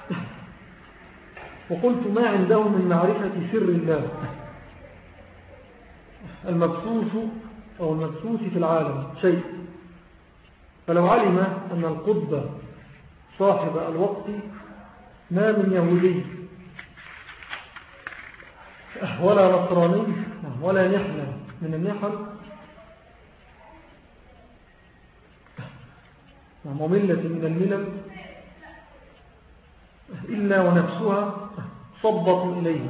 وقلت ما عنده من معرفة سر الله؟ المبسوس أو المبسوس في العالم شيء. فلو علم أن القطب صاحب الوقت ما من يهودي؟ ولا نصراني ولا نحن من النحل. وملة من الملل. إلا ونفسها صبت إليه.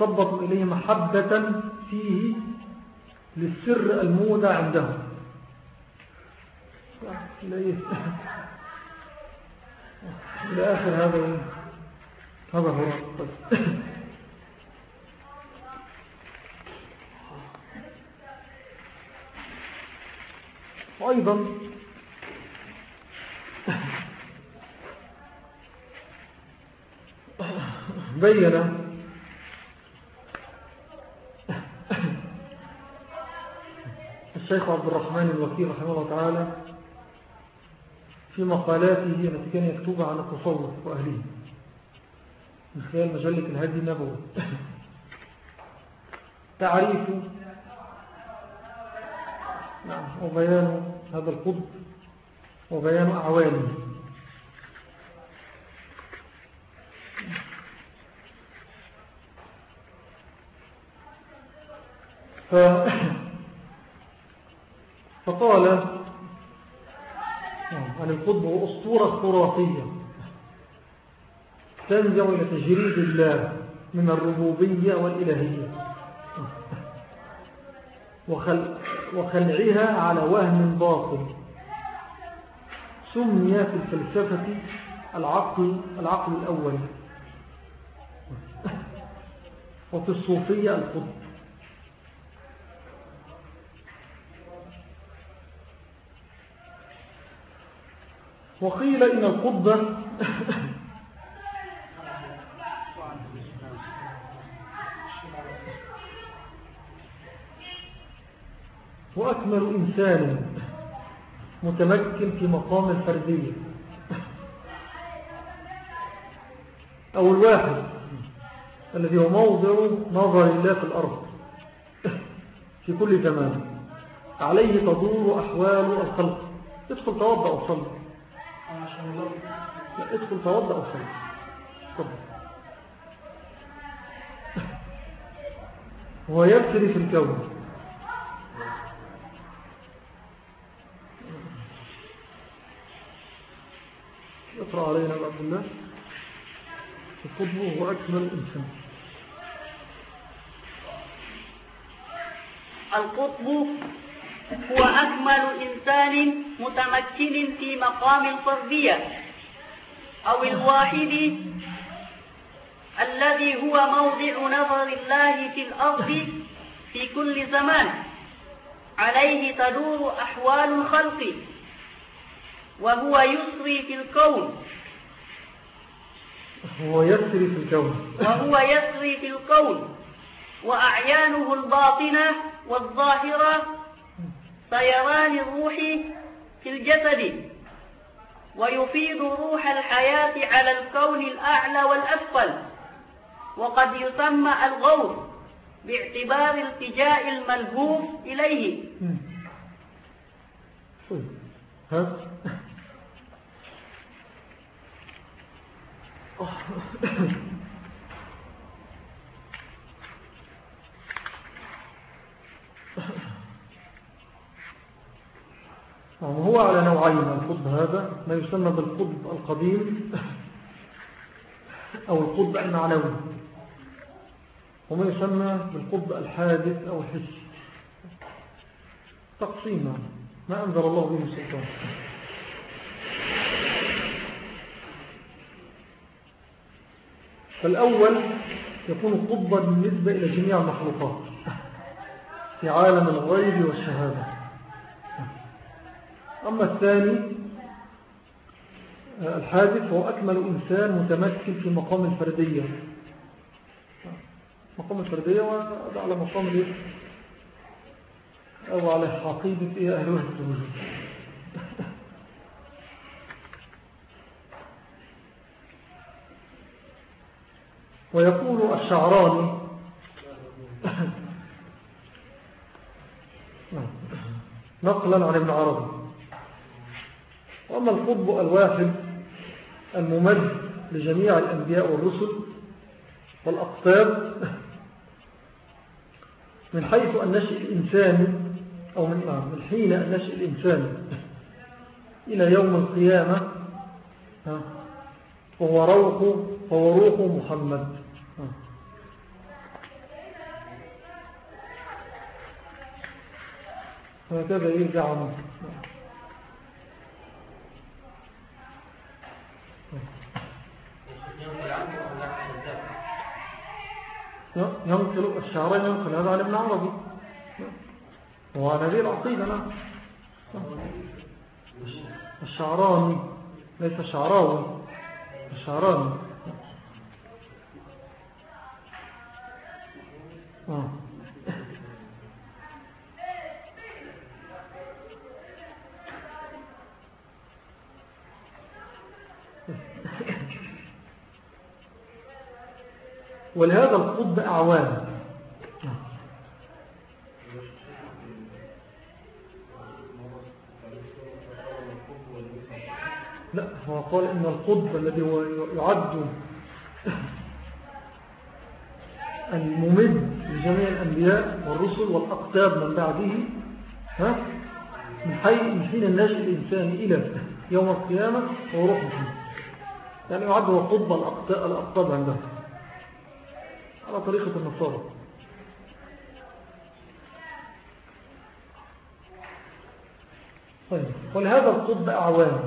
صبت إليه محبة فيه للسر المودع عنده. إلى آخر هذا هذا هو. وأيضا بين الشيخ عبد الرحمن الوكيل رحمه الله تعالى في مقالاته التي كان يكتبها عن التصوف وأهله من خلال مجلة الهدي النبوي. تعريف نعم وبيان هذا القطب وبيان أعوانه ف... فقال عن القطب أسطورة خرافية. تنزع إلى تجريد الله من الربوبية والإلهية. وخل... وخلعها على وهم باطل. سمي في الفلسفة العقل, العقل الأول. وفي الصوفية القطب. وقيل إن القبة وأكمل إنسان متمكن في مقام الفردية. أو الواحد الذي هو موضع نظر الله في الأرض في كل زمان. عليه تدور أحوال الخلق. ادخل توضأ وصلي. ادخل توضأ وصلي. هو يبتري في الكون. اقرأ علينا عبد الله. القطب هو أكمل إنسان القطب هو أكمل إنسان متمكن في مقام الفردية أو الواحد الذي هو موضع نظر الله في الأرض في كل زمان. عليه تدور أحوال الخلق وهو يسري في الكون. هو يسري في الكون. وهو يسري في الكون. وأعيانه الباطنة والظاهرة سيران الروح في الجسد ويفيد روح الحياة على الكون الأعلى والأسفل. وقد يسمى الغوث باعتبار التجاء الملهوف إليه طيب. ها نعم، هو على نوعين القطب هذا ما يسمى بالقطب القديم أو القطب المعنوي وما يسمى بالقطب الحادث أو الحسي تقسيما ما أنزل الله به السلطان. فالأول يكون قطبا بالنسبة إلى جميع المخلوقات في عالم الغيب والشهادة. أما الثاني الحادث هو أكمل إنسان متمثل في مقام الفردية. مقام الفردية وهذا على مقام الإيه أو على حقيبة إيه أهل الوجود ويقول الشعراني نقلا عن ابن عربي. وأما القطب الواحد الممد لجميع الأنبياء والرسل والأقطاب من حيث النشء الإنساني أو من, نعم، من حين النشء الإنساني إلى يوم القيامة فهو روح, فهو روح محمد. هكذا يرجع عنه ينقل الشعرين ينقل هذا عن ابن عربي. هو نبي العقيدة نعم. الشعراني ليس الشعراوي الشعراني. آه. ولهذا القطب أعوان لا هو قال إن القطب الذي هو يعد الممد لجميع الأنبياء والرسل والأقتاب من بعده ها من, حي من حين الناشئ الإنساني إلى يوم القيامة هو يعني يعد هو قطب الأقتاب عندهم. على طريقة النصارى. طيب ولهذا القطب أعوان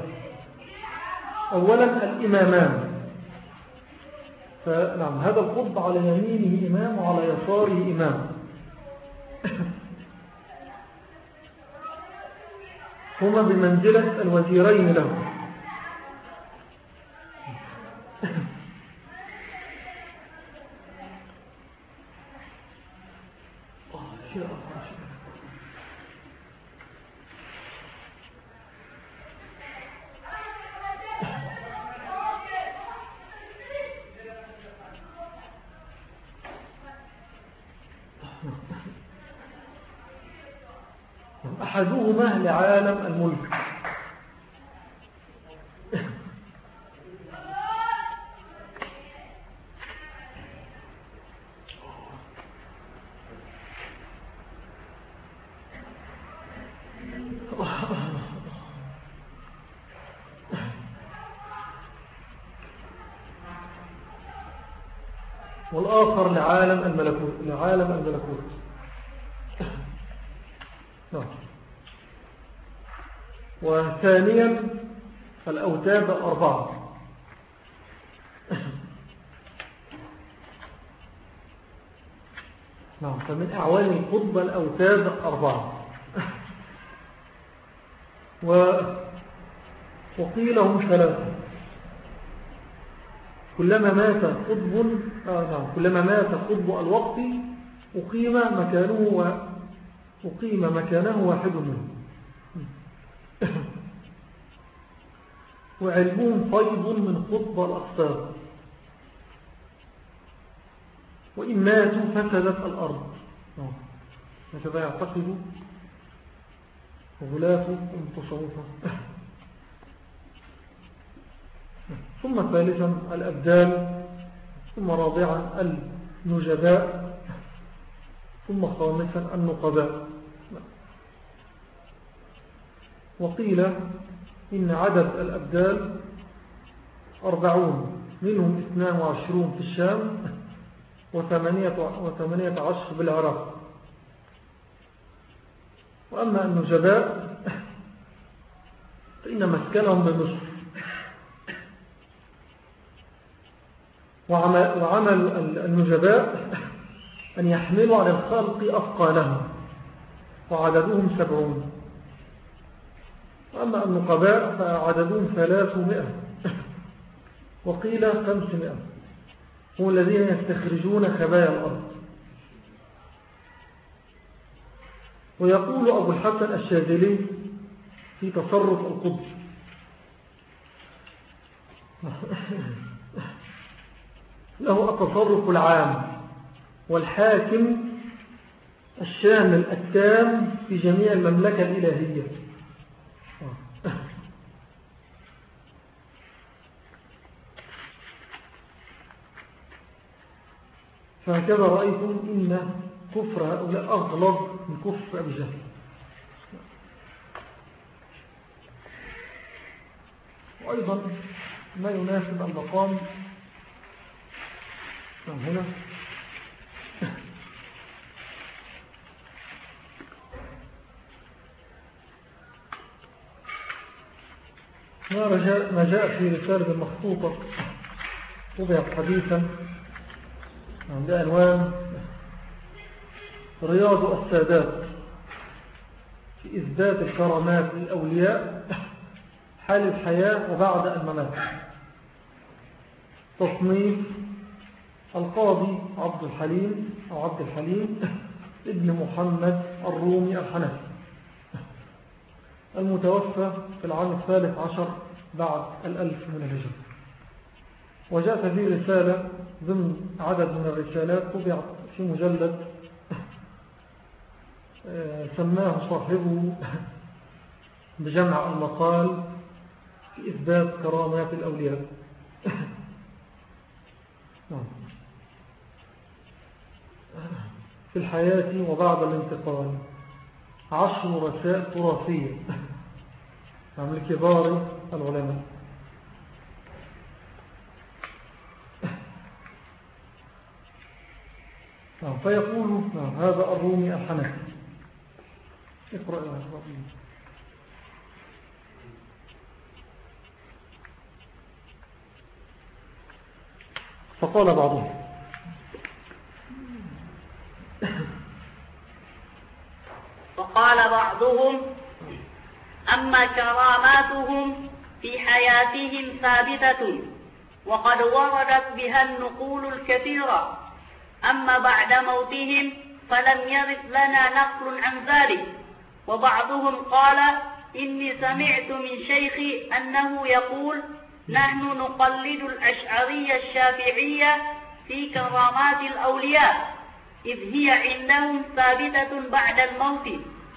أولا الإمامان. فنعم هذا القطب على يمينه إمام وعلى يساره إمام. هما بمنزلة الوزيرين له أحدهما لعالم الملك. والآخر لعالم الملكوت. لعالم الملكوت نعم. وثانيا الأوتاد الأربعة نعم فمن أعوان القطب الأوتاد الأربعة و وقيل هم ثلاثة. كلما مات قطب آه نعم كلما مات قطب الوقت أقيم مكانه و... أقيم مكانه واحد منه وعلمهم طيب من قطب الأقصار وإن ماتوا فسدت الأرض. هكذا يعتقد غلاف المتصوفة ثم ثالثا الأبدال. ثم رابعا النجباء. ثم خامسا النقباء وقيل إن عدد الأبدال أربعون منهم اثنان وعشرون في الشام وثمانية عشر بالعراق وأما النجباء فإن مسكنهم بمصر. وعمل النجباء أن يحملوا على الخلق أفقالهم وعددهم سبعون. وأما النقباء فعددهم ثلاثمائة وقيل خمسمائة. هم الذين يستخرجون خبايا الأرض. ويقول أبو الحسن الشاذلي في تصرف القدس. له التصرف العام. والحاكم الشامل التام في جميع المملكة الإلهية. فهكذا رأيتم إن كفر هؤلاء أغلظ من كفر أبي جهل. وأيضا ما يناسب المقام. نعم، هنا. ما جاء في رسالة مخطوطة. طبعت حديثا بعنوان رياض السادات في إثبات الكرامات للأولياء حال الحياة وبعد الممات. تصنيف القاضي عبد الحليم أو عبد الحليم ابن محمد الرومي الحنفي المتوفى في العام الثالث عشر بعد الألف من الهجرة. وجاءت هذه رسالة ضمن عدد من الرسالات طبعت في مجلد آه، سماه صاحبه بجمع المقال في إثبات كرامات الأولياء. نعم. في الحياة وبعد الانتقال عشر رسائل تراثية. عن الكبار العلماء نعم فيقول نعم هذا الرومي الحنفي اقرأ يا ربي فقال بعضهم. فقال بعضهم أما كراماتهم في حياتهم ثابتة وقد وردت بها النقول الكثيرة. أما بعد موتهم فلم يرد لنا نقل عن ذلك وبعضهم قال إني سمعت من شيخي أنه يقول نحن نقلد الأشعرية الشافعية في كرامات الأولياء إذ هي عندهم ثابتة بعد الموت.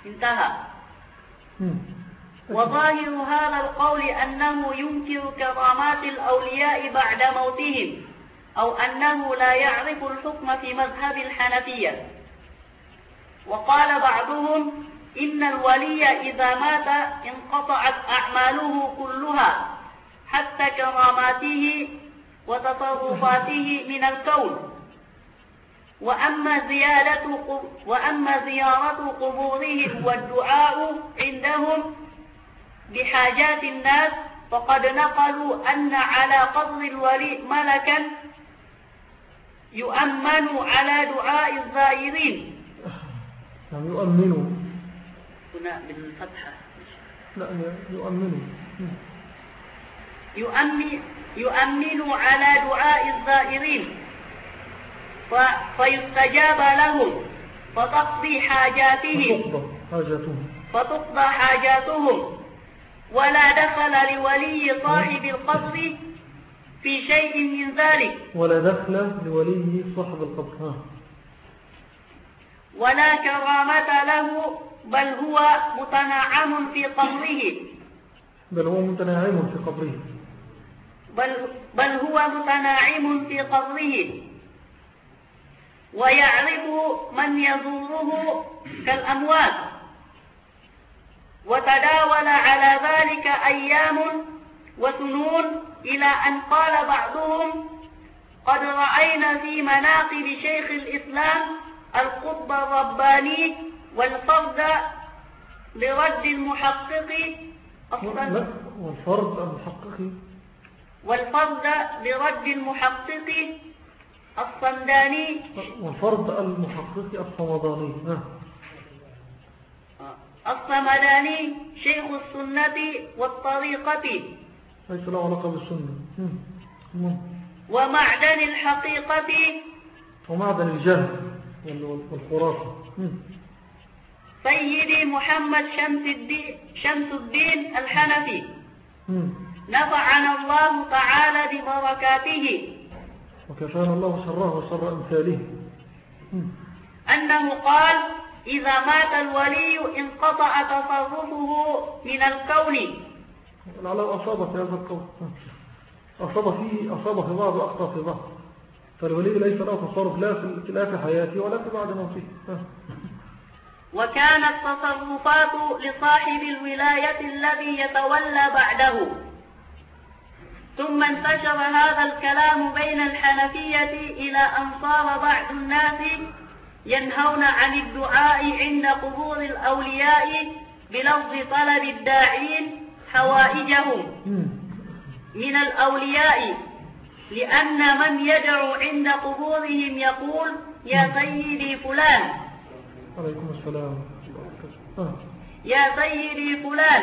انتهى. وظاهر هذا القول أنه ينكر كرامات الأولياء بعد موتهم أو أنه لا يعرف الحكم في مذهب الحنفية. وقال بعضهم إن الولي إذا مات انقطعت أعماله كلها حتى كراماته وتصرفاته من الكون. وأما زيارة قبورهم والدعاء عندهم بحاجات الناس فقد نقلوا أن على قبر الولي ملكا يؤمن على دعاء الزائرين. يعني يؤمنوا هنا بالفتحة لا يؤمنوا يؤمن. يؤمن على دعاء الزائرين فيستجاب لهم فتقضي حاجاتهم. فتقضى حاجاتهم. ولا دخل لولي صاحب القصر في شيء من ذلك. ولا دخل لولي صاحب القبر ولا كرامة له بل هو متنعم في قبره بل هو متنعم في قبره بل, بل هو متنعم في قبره ويعرف من يزوره كالأموات. وتداول على ذلك أيام وسنون إلى أن قال بعضهم قد رأينا في مناقب شيخ الإسلام القطب الرباني والفرد لرد المحقق والفرد المحقق؟ والفرد لرد المحقق الصمداني. والفرد المحقق الصمداني الصمداني شيخ السنة والطريقة. ليس له علاقة بالسنة. ومعدن الحقيقة. ومعدن الجهل والخرافة. سيدي محمد شمس الدين, شمس الدين الحنفي. نفعنا الله تعالى ببركاته. وكفانا الله شره وشر أمثاله. أنه قال إذا مات الولي انقطع تصرفه من الكون لعله أصاب في هذا القول. أصاب فيه أصاب في بعض وأخطأ في بعض. فالولي ليس له تصرف لا في حياته ولا في بعد موته. وكانت تصرفات لصاحب الولاية الذي يتولى بعده. ثم انتشر هذا الكلام بين الحنفية إلى أن صار بعض الناس ينهون عن الدعاء عند قبور الأولياء بلفظ طلب الداعين حوائجهم من الأولياء لأن من يدعو عند قبورهم يقول يا سيدي فلان. عليكم السلام. يا سيدي فلان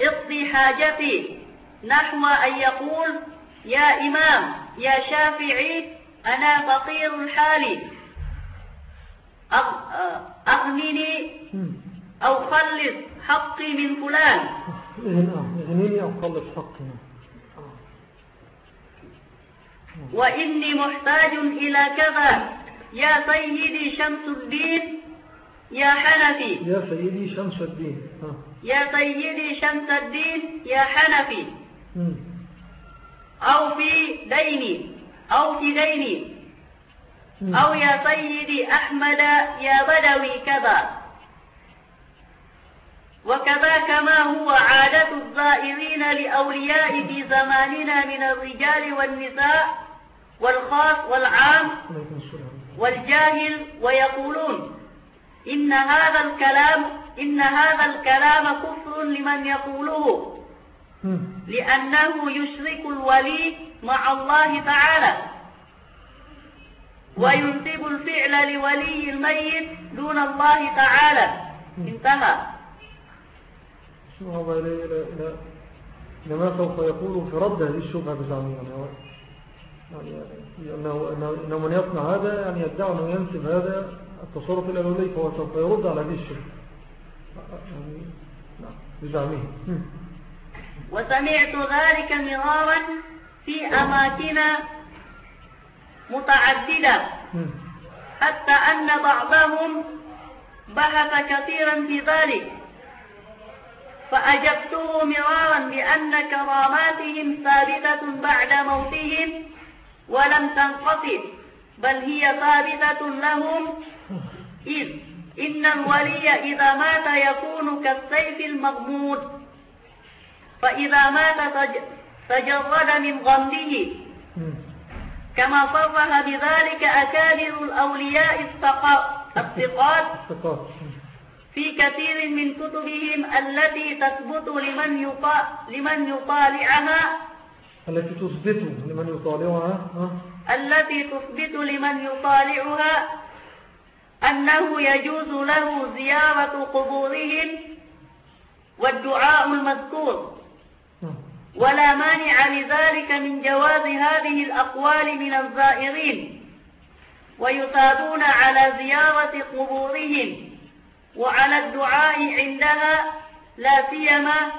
اقضي حاجتي. نحو أن يقول يا إمام يا شافعي أنا فقير الحال. أغنني أو خلص حقي من فلان. اغنيني أو خلص حقي وإني محتاج إلى كذا. يا سيدي شمس الدين يا حنفي. يا سيدي شمس الدين يا سيدي شمس الدين يا حنفي. أو في ديني أو في ديني. أو يا سيدي أحمد يا بدوي كذا. وكذا ما هو عادة الزائرين لأولياء في زماننا من الرجال والنساء والخاص والعام والجاهل ويقولون إن هذا الكلام إن هذا الكلام كفر لمن يقوله لأنه يشرك الولي مع الله تعالى. وينسب الفعل لولي الميت دون الله تعالى. انتهى. هذا إلى لما سوف يقول في رد هذه الشبهة بزعمه يعني أنه, أنه من يصنع هذا يعني يدعو أنه ينسب هذا التصرف إلى الولي فهو سوف يرد على هذه الشبهة. يعني نعم بزعمه وسمعت ذلك مرارا في أماكن متعددة. حتى أن بعضهم بحث كثيرا في ذلك. فأجبته مرارا بأن كراماتهم ثابتة بعد موتهم ولم تنقطع بل هي ثابتة لهم. إذ إن الولي إذا مات يكون كالسيف المغمود. فإذا مات تجرد من غمه كما صرح بذلك أكابر الأولياء الثقات في كثير من كتبهم التي تثبت لمن لمن يطالعها. التي تثبت لمن يطالعها التي تثبت لمن يطالعها أنه يجوز له زيارة قبورهم والدعاء المذكور. ولا مانع لذلك من جواز هذه الأقوال من الزائرين ويثابون على زيارة قبورهم وعلى الدعاء عندها لا سيما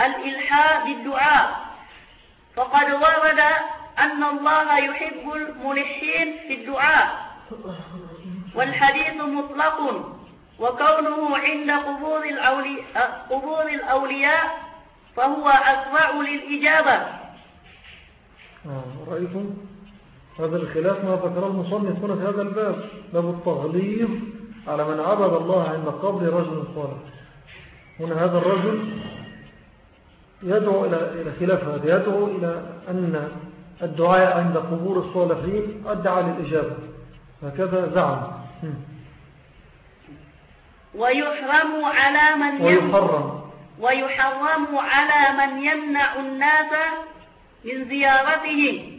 الإلحاء بالدعاء. فقد ورد أن الله يحب الملحين في الدعاء. والحديث مطلق وكونه عند قبور الأولياء فهو أسرع للإجابة. آه رأيتم؟ هذا الخلاف ما ذكره المصنف. هنا في هذا الباب باب التغليظ على من عبد الله عند قبر رجل صالح. هنا هذا الرجل يدعو إلى خلاف هذا. يدعو إلى أن الدعاء عند قبور الصالحين أدعى للإجابة. هكذا زعم. ويحرم على من ويحرم. ويحرم على من يمنع الناس من زيارتهم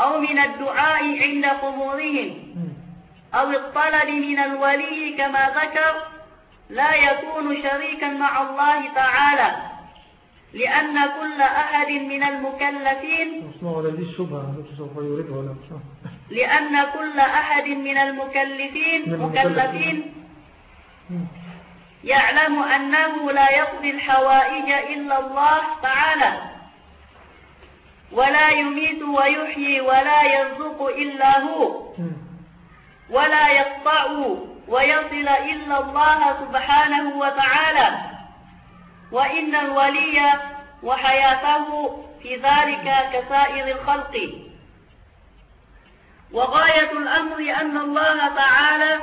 أو من الدعاء عند قبورهم أو الطلب من الولي كما ذكر لا يكون شريكا مع الله تعالى لأن كل أحد من المكلفين لأن كل أحد من المكلفين مكلفين يعلم أنه لا يقضي الحوائج إلا الله تعالى ولا يميت ويحيي ولا يرزق إلا هو ولا يقطع ويصل إلا الله سبحانه وتعالى وإن الولي وحياته في ذلك كسائر الخلق. وغاية الأمر أن الله تعالى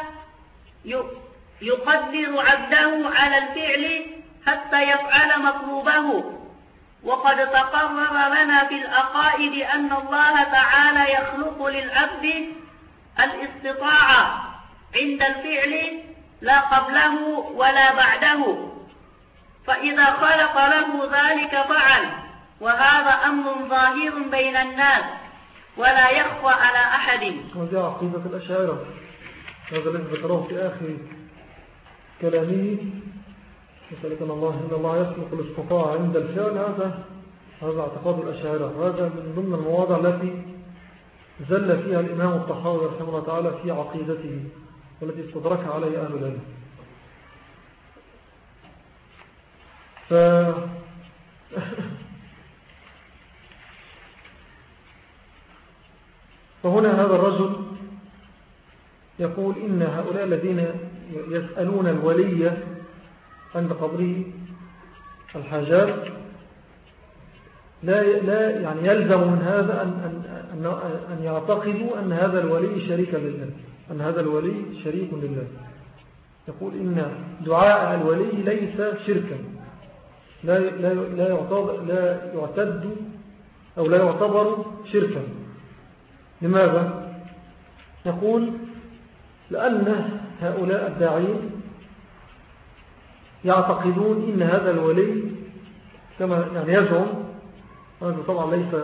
يقدر عبده على الفعل حتى يفعل مطلوبه. وقد تقرر لنا في الأقائد أن الله تعالى يخلق للعبد الاستطاعة عند الفعل لا قبله ولا بعده. فإذا خلق له ذلك فعل وهذا أمر ظاهر بين الناس ولا يخفى على أحد. وجاء عقيدة الأشاعرة هذا الذي ذكره في آخر كلامه أن الله إن الله يسلق الاستطاع عند الفعل. هذا هذا اعتقاد الأشاعرة. هذا من ضمن المواضع التي زل فيها الإمام الطحاوي رحمه الله تعالى في عقيدته والتي استدركها عليه أهل العلم. ف فهنا هذا الرجل يقول إن هؤلاء الذين يسألون الولي عند قبره الحاجات لا لا يعني يلزم من هذا أن, أن, أن يعتقدوا أن هذا الولي شريك لله أن هذا الولي شريك لله. يقول إن دعاء الولي ليس شركا. لا, لا, لا, يعتبر لا يعتد أو لا يعتبر شركا. لماذا؟ يقول لأن هؤلاء الداعين يعتقدون إن هذا الولي كما يعني يزعم هذا طبعا ليس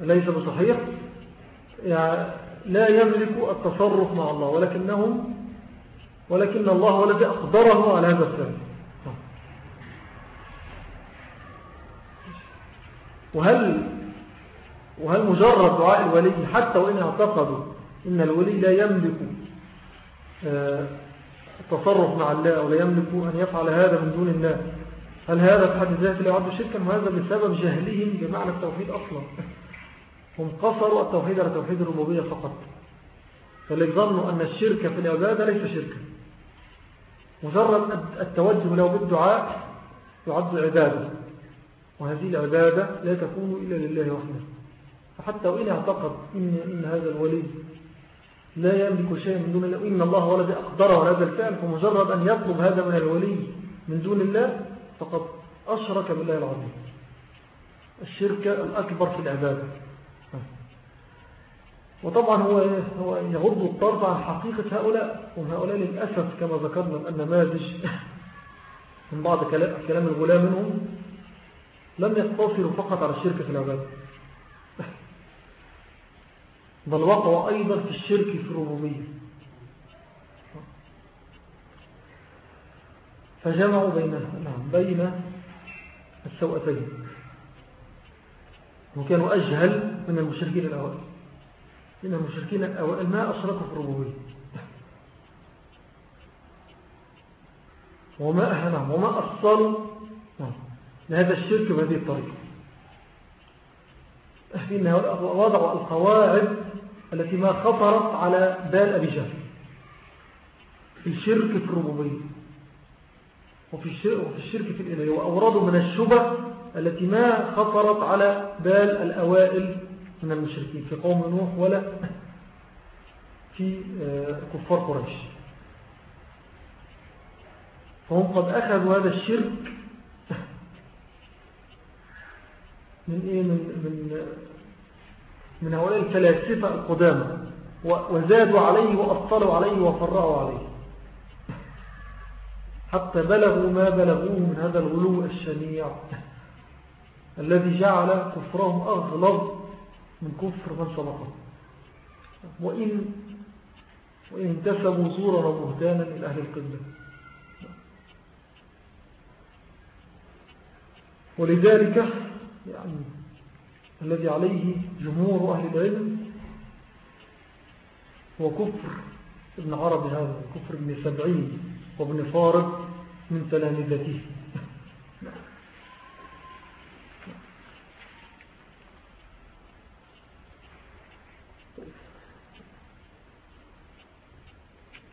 ليس بصحيح يعني لا يملك التصرف مع الله ولكنهم ولكن الله هو الذي أقدره على هذا الفعل وهل وهل مجرد دعاء الولي حتى وإن اعتقدوا إن الولي لا يملك التصرف مع الله أو لا يملك أن يفعل هذا من دون الله؟ هل هذا في حد ذاته لا يعد شركا؟ وهذا بسبب جهلهم بمعنى التوحيد أصلا. هم قصروا التوحيد على توحيد الربوبية فقط. فالذي ظنوا أن الشرك في العبادة ليس شركا. مجرد التوجه له بالدعاء يعد عبادة وهذه العبادة لا تكون إلا لله وحده. فحتى وإن اعتقد إن, إن هذا الولي لا يملك شيء من دون الله. إن الله الذي أقدره هذا الفعل. فمجرد أن يطلب هذا من الولي من دون الله فقد أشرك بالله العظيم. الشرك الأكبر في العبادة. وطبعا هو هو يغض الطرف عن حقيقة هؤلاء. وهم هؤلاء للأسف كما ذكرنا النماذج من بعض كلام الغلام منهم لم يقتصروا فقط على الشرك في العبادة. بل وقعوا أيضا في الشرك في الربوبية. فجمعوا بين نعم بين السوءتين. وكانوا أجهل من المشركين الأوائل. إن المشركين الأوائل ما أشركوا في الربوبية. وما أهنهم وما أصلوا لهذا الشرك بهذه الطريقة. وضعوا القواعد التي ما خطرت على بال أبي جهل. في الشرك في الربوبية وفي الشرك, في الإلهية وأوردوا من الشبه التي ما خطرت على بال الأوائل من المشركين في قوم نوح ولا في آه، كفار قريش. فهم قد أخذوا هذا الشرك. من إيه؟ من من من هؤلاء الفلاسفة القدامى وزادوا عليه وأطلوا عليه وفرعوا عليه. حتى بلغوا ما بلغوه من هذا الغلو الشنيع الذي جعل كفرهم أغلظ من كفر من سبقهم وإن, وإن انتسبوا زورا وبهتانا إلى أهل القبلة. ولذلك يعني الذي عليه جمهور أهل العلم هو كفر ابن عربي هذا كفر ابن سبعين وابن فارض من تلامذته.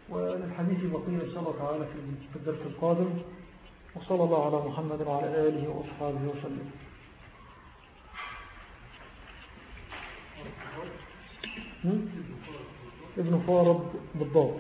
وللحديث بقية إن شاء الله تعالى في الدرس القادم وصلى الله على محمد وعلى آله وأصحابه وسلم. ابن فارض بالضبط.